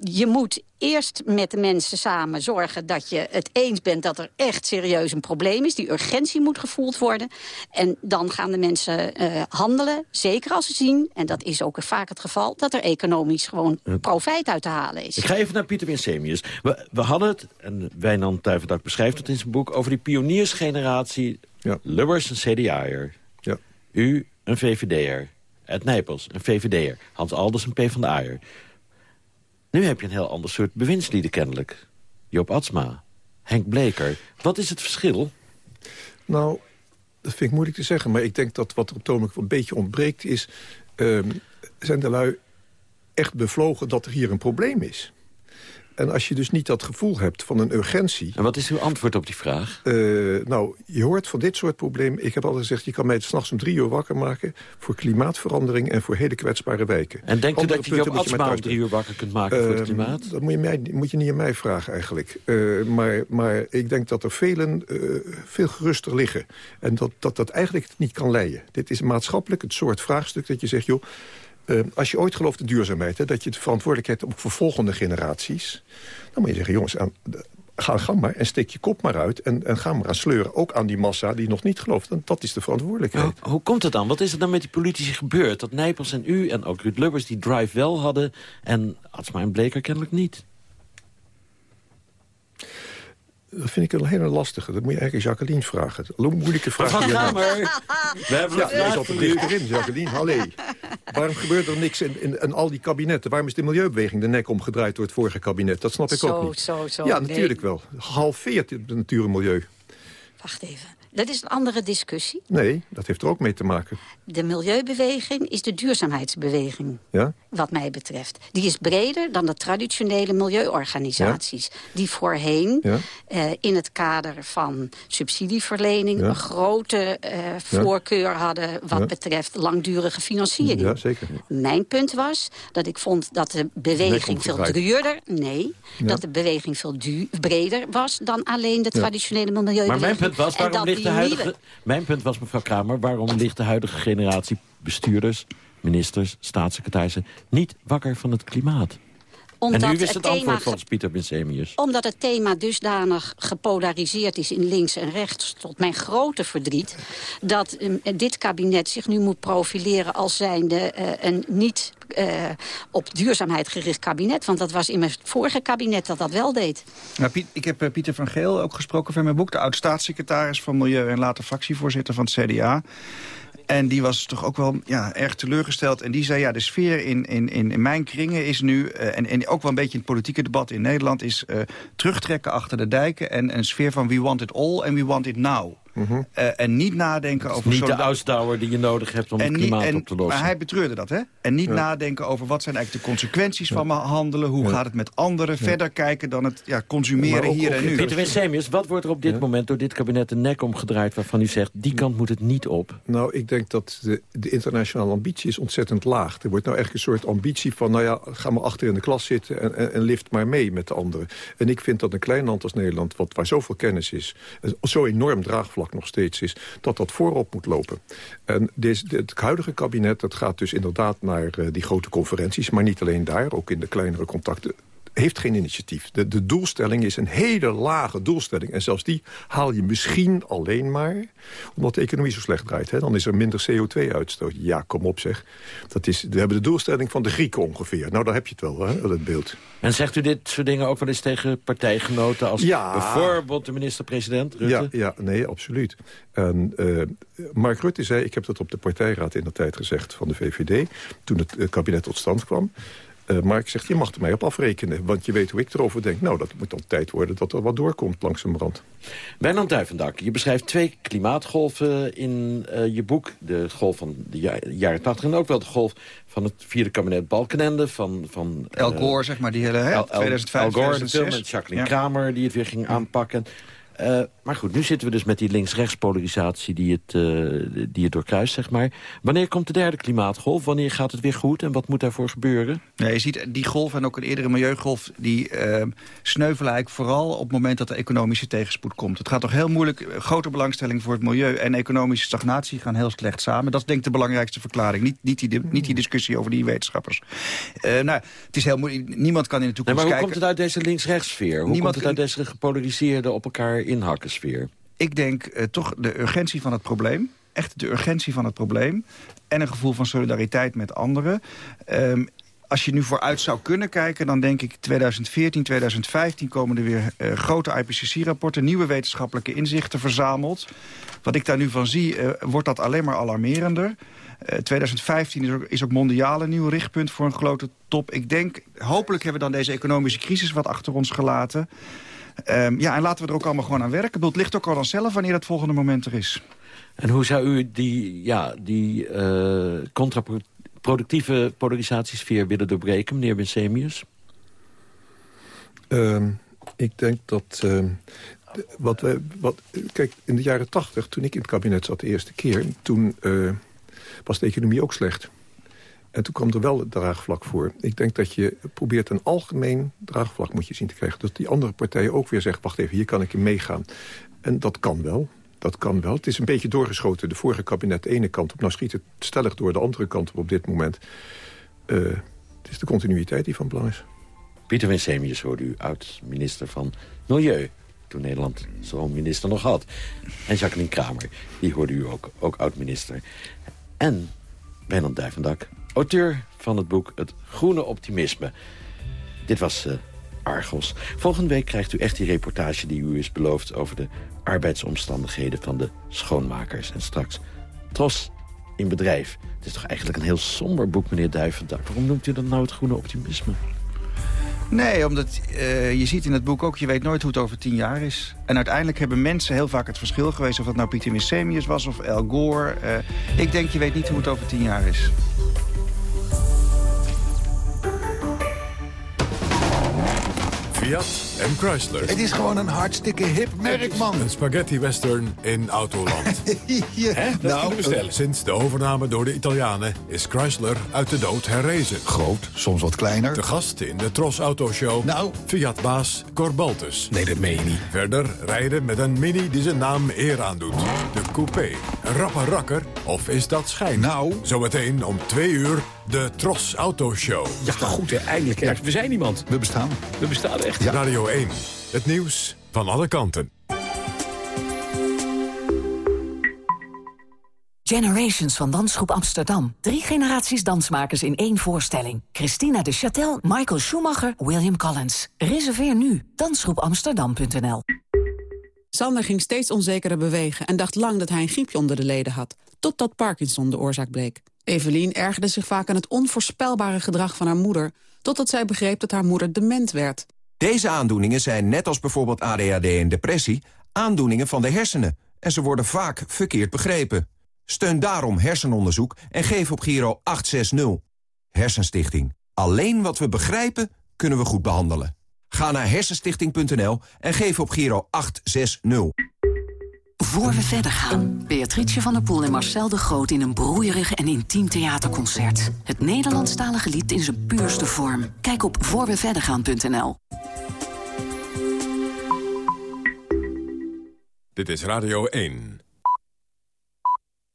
Je moet eerst met de mensen samen zorgen dat je het eens bent... dat er echt serieus een probleem is. Die urgentie moet gevoeld worden. En dan gaan de mensen uh, handelen, zeker als ze zien... en dat is ook vaak het geval... dat er economisch gewoon profijt uit te halen is. Ik ga even naar Pieter Winsemius. We, we hadden het, en Wijnand Tuivendak beschrijft het in zijn boek... over die pioniersgeneratie ja. Lubbers en CDA'er. U een VVD'er. Ed Nijpels, een VVD'er. Hans Alders, een PvdA'er. Nu heb je een heel ander soort bewindslieden kennelijk. Joop Atsma, Henk Bleker. Wat is het verschil? Nou, dat vind ik moeilijk te zeggen. Maar ik denk dat wat er op het een beetje ontbreekt is... Um, zijn de lui echt bevlogen dat er hier een probleem is. En als je dus niet dat gevoel hebt van een urgentie... En wat is uw antwoord op die vraag? Uh, nou, je hoort van dit soort problemen... Ik heb altijd gezegd, je kan mij s'nachts om drie uur wakker maken... voor klimaatverandering en voor hele kwetsbare wijken. En denkt u dat je op Atsma om drie uur wakker kunt maken uh, voor het ehm, klimaat? Dat moet je, mij, moet je niet aan mij vragen eigenlijk. Uh, maar, maar ik denk dat er velen veel geruster liggen. En dat, dat dat eigenlijk niet kan leiden. Dit is maatschappelijk het soort vraagstuk dat je zegt... joh uh, als je ooit gelooft in duurzaamheid... Dat je de verantwoordelijkheid hebt voor volgende generaties... dan moet je zeggen, jongens, aan, ga, ga maar en steek je kop maar uit... En, en ga maar aan sleuren, ook aan die massa die nog niet gelooft. En dat is de verantwoordelijkheid. Hoe, hoe komt het dan? Wat is er dan met die politici gebeurd? Dat Nijpels en u en ook Ruud Lubbers die drive wel hadden... en Atsma en Bleker kennelijk niet. Dat vind ik een hele lastige. Dat moet je eigenlijk Jacqueline vragen. Een moeilijke vraag. Van! We hebben ja, jij zat er dicht erin, Jacqueline. Waarom gebeurt er niks in, in, in, al die kabinetten? Waarom is de milieubeweging de nek omgedraaid door het vorige kabinet? Dat snap ik zo, ook niet. Zo, zo, ja, natuurlijk wel. Halveert de natuur en milieu. Wacht even. Dat is een andere discussie. Nee, dat heeft er ook mee te maken. De milieubeweging is de duurzaamheidsbeweging, ja? wat mij betreft. Die is breder dan de traditionele milieuorganisaties... Ja? die voorheen ja? uh, in het kader van subsidieverlening... een grote uh, voorkeur hadden wat betreft langdurige financiering. Ja, zeker. Mijn punt was dat ik vond dat de beweging veel duurder... Nee, dat de beweging veel breder was dan alleen de traditionele milieubeweging. Maar mijn punt was, waarom ligt de huidige... Mijn punt was, mevrouw Kramer, waarom ligt de huidige generatie bestuurders... ministers, staatssecretarissen niet wakker van het klimaat? Omdat en nu is het, antwoord volgens Pieter Winsemius. Omdat het thema dusdanig gepolariseerd is in links en rechts... tot mijn grote verdriet, dat eh, dit kabinet zich nu moet profileren... als zijnde uh, een niet uh, op duurzaamheid gericht kabinet. Want dat was in mijn vorige kabinet dat dat wel deed. Nou, Piet, ik heb uh, Pieter van Geel ook gesproken van mijn boek... de oud-staatssecretaris van Milieu en later fractievoorzitter van het CDA... En die was toch ook wel ja, erg teleurgesteld. En die zei, ja, de sfeer in, in, in mijn kringen is nu... Uh, en, en ook wel een beetje in het politieke debat in Nederland... is terugtrekken achter de dijken en een sfeer van we want it all and we want it now. Mm -hmm. uh, en niet nadenken over... Niet de die je nodig hebt om en het klimaat en, op te lossen. Maar hij betreurde dat, hè? En niet ja. nadenken over wat zijn eigenlijk de consequenties ja. van mijn handelen. Hoe ja. gaat het met anderen? Verder kijken dan het ja, consumeren hier en nu. Pieter Winsemius, wat wordt er op dit moment door dit kabinet de nek omgedraaid... waarvan u zegt, die kant moet het niet op? Nou, ik denk dat de, de internationale ambitie is ontzettend laag. Er wordt nou echt een soort ambitie van... nou ja, ga maar achter in de klas zitten en, en, en lift maar mee met de anderen. En ik vind dat een klein land als Nederland, wat, waar zoveel kennis is... zo enorm draagvlak nog steeds is dat dat voorop moet lopen. En deze, het huidige kabinet dat gaat dus inderdaad naar uh, die grote conferenties... maar niet alleen daar, ook in de kleinere contacten heeft geen initiatief. De, de doelstelling is een hele lage doelstelling. En zelfs die haal je misschien alleen maar... omdat de economie zo slecht draait. Hè? Dan is er minder CO2-uitstoot. Ja, kom op zeg. Dat is, we hebben de doelstelling van de Grieken ongeveer. Nou, daar heb je het wel, hè, dat beeld. En zegt u dit soort dingen ook wel eens tegen partijgenoten... als ja. bijvoorbeeld de minister-president Rutte? Ja, ja, nee, absoluut. En, uh, Mark Rutte zei, ik heb dat op de partijraad in de tijd gezegd van de VVD... toen het uh, kabinet tot stand kwam... Uh, maar ik zeg, je mag er mij op afrekenen. Want je weet hoe ik erover denk. Nou, dat moet dan tijd worden dat er wat doorkomt langzamerhand. Wijnand Duivendak, je beschrijft twee klimaatgolven in uh, je boek. De golf van de ja jaren 80 en ook wel de golf van het vierde kabinet Balkenende. Van, van, El Gore, uh, zeg maar, die hele hè, El, 2005, El Gore, 2006. de film met Jacqueline ja. Kramer die het weer ging aanpakken. Uh, maar goed, nu zitten we dus met die links-rechts polarisatie die het, uh, die het doorkruist, zeg maar. Wanneer komt de derde klimaatgolf? Wanneer gaat het weer goed en wat moet daarvoor gebeuren? Nee, je ziet die golf en ook een eerdere milieugolf... die uh, sneuvelen eigenlijk vooral op het moment dat er economische tegenspoed komt. Het gaat toch heel moeilijk. Grote belangstelling voor het milieu en economische stagnatie gaan heel slecht samen. Dat is denk ik de belangrijkste verklaring. Niet, niet, die, niet die discussie over die wetenschappers. nou, het is heel moeilijk. Niemand kan in de toekomst nee, maar hoe kijken. komt het uit deze links-rechts sfeer? Hoe Niemand komt het uit deze gepolariseerde op elkaar inhakkensfeer? Ik denk uh, toch de urgentie van het probleem. Echt de urgentie van het probleem. En een gevoel van solidariteit met anderen. Um, als je nu vooruit zou kunnen kijken, dan denk ik 2014, 2015 komen er weer uh, grote IPCC-rapporten, nieuwe wetenschappelijke inzichten verzameld. Wat ik daar nu van zie, uh, wordt dat alleen maar alarmerender. Uh, 2015 is ook, is ook mondiaal een nieuw richtpunt voor een grote top. Ik denk, hopelijk hebben we dan deze economische crisis wat achter ons gelaten. Um, ja, en laten we er ook allemaal gewoon aan werken. Het ligt ook al dan zelf wanneer het volgende moment er is. En hoe zou u die, ja, die uh, contraproductieve polarisatiesfeer willen doorbreken, meneer Winsemius? Um, ik denk dat... Uh, wat we, wat, kijk, in de jaren tachtig, toen ik in het kabinet zat de eerste keer... toen uh, was de economie ook slecht. En toen kwam er wel het draagvlak voor. Ik denk dat je probeert een algemeen draagvlak moet je zien te krijgen. Dat die andere partijen ook weer zeggen, wacht even, hier kan ik in meegaan. En dat kan wel. Dat kan wel. Het is een beetje doorgeschoten. De vorige kabinet de ene kant op. Nou schiet het stellig door de andere kant op op dit moment. Uh, het is de continuïteit die van belang is. Pieter Winsemius hoorde u, oud-minister van Milieu. Toen Nederland zo'n minister nog had. En Jacqueline Kramer, die hoorde u ook, ook oud-minister. En Wijnand Duivendak, auteur van het boek Het Groene Optimisme. Dit was uh, Argos. Volgende week krijgt u echt die reportage die u is beloofd... over de arbeidsomstandigheden van de schoonmakers. En straks Tros in bedrijf. Het is toch eigenlijk een heel somber boek, meneer Duivendak. Waarom noemt u dat nou het groene optimisme? Nee, omdat uh, je ziet in het boek ook... je weet nooit hoe het over tien jaar is. En uiteindelijk hebben mensen heel vaak het verschil geweest... of het nou Pieter Winsemius was of El Gore. Uh, ik denk, je weet niet hoe het over tien jaar is. Fiat en Chrysler. Het is gewoon een hartstikke hip merk, man. Een spaghetti western in Autoland. <laughs> ja, nou, sinds de overname door de Italianen is Chrysler uit de dood herrezen. Groot, soms wat kleiner. De gast in de Tros Autoshow. Nou. Fiat-baas Corbaltus. Nee, dat meen je niet. Verder rijden met een mini die zijn naam eer aandoet. De coupé. Een rappe rakker? Of is dat schijn? Nou. Zometeen om twee uur de Tros Autoshow. Ja, goed, hè, eindelijk. Ja, we zijn iemand. We bestaan. We bestaan echt. Ja. Radio 1. Het nieuws van alle kanten. Generations van Dansgroep Amsterdam. Drie generaties dansmakers in één voorstelling. Christina de Châtel, Michael Schumacher, William Collins. Reserveer nu. Dansgroepamsterdam.nl Sander ging steeds onzekerder bewegen en dacht lang dat hij een griepje onder de leden had. Totdat Parkinson de oorzaak bleek. Evelien ergerde zich vaak aan het onvoorspelbare gedrag van haar moeder... totdat zij begreep dat haar moeder dement werd. Deze aandoeningen zijn, net als bijvoorbeeld ADHD en depressie... aandoeningen van de hersenen en ze worden vaak verkeerd begrepen. Steun daarom hersenonderzoek en geef op Giro 860. Hersenstichting. Alleen wat we begrijpen, kunnen we goed behandelen. Ga naar hersenstichting.nl en geef op Giro 860. Voor we verder gaan, Beatrice van der Poel en Marcel de Groot... in een broeierig en intiem theaterconcert. Het Nederlandstalige lied in zijn puurste vorm. Kijk op voorweverdergaan.nl. Dit is Radio 1.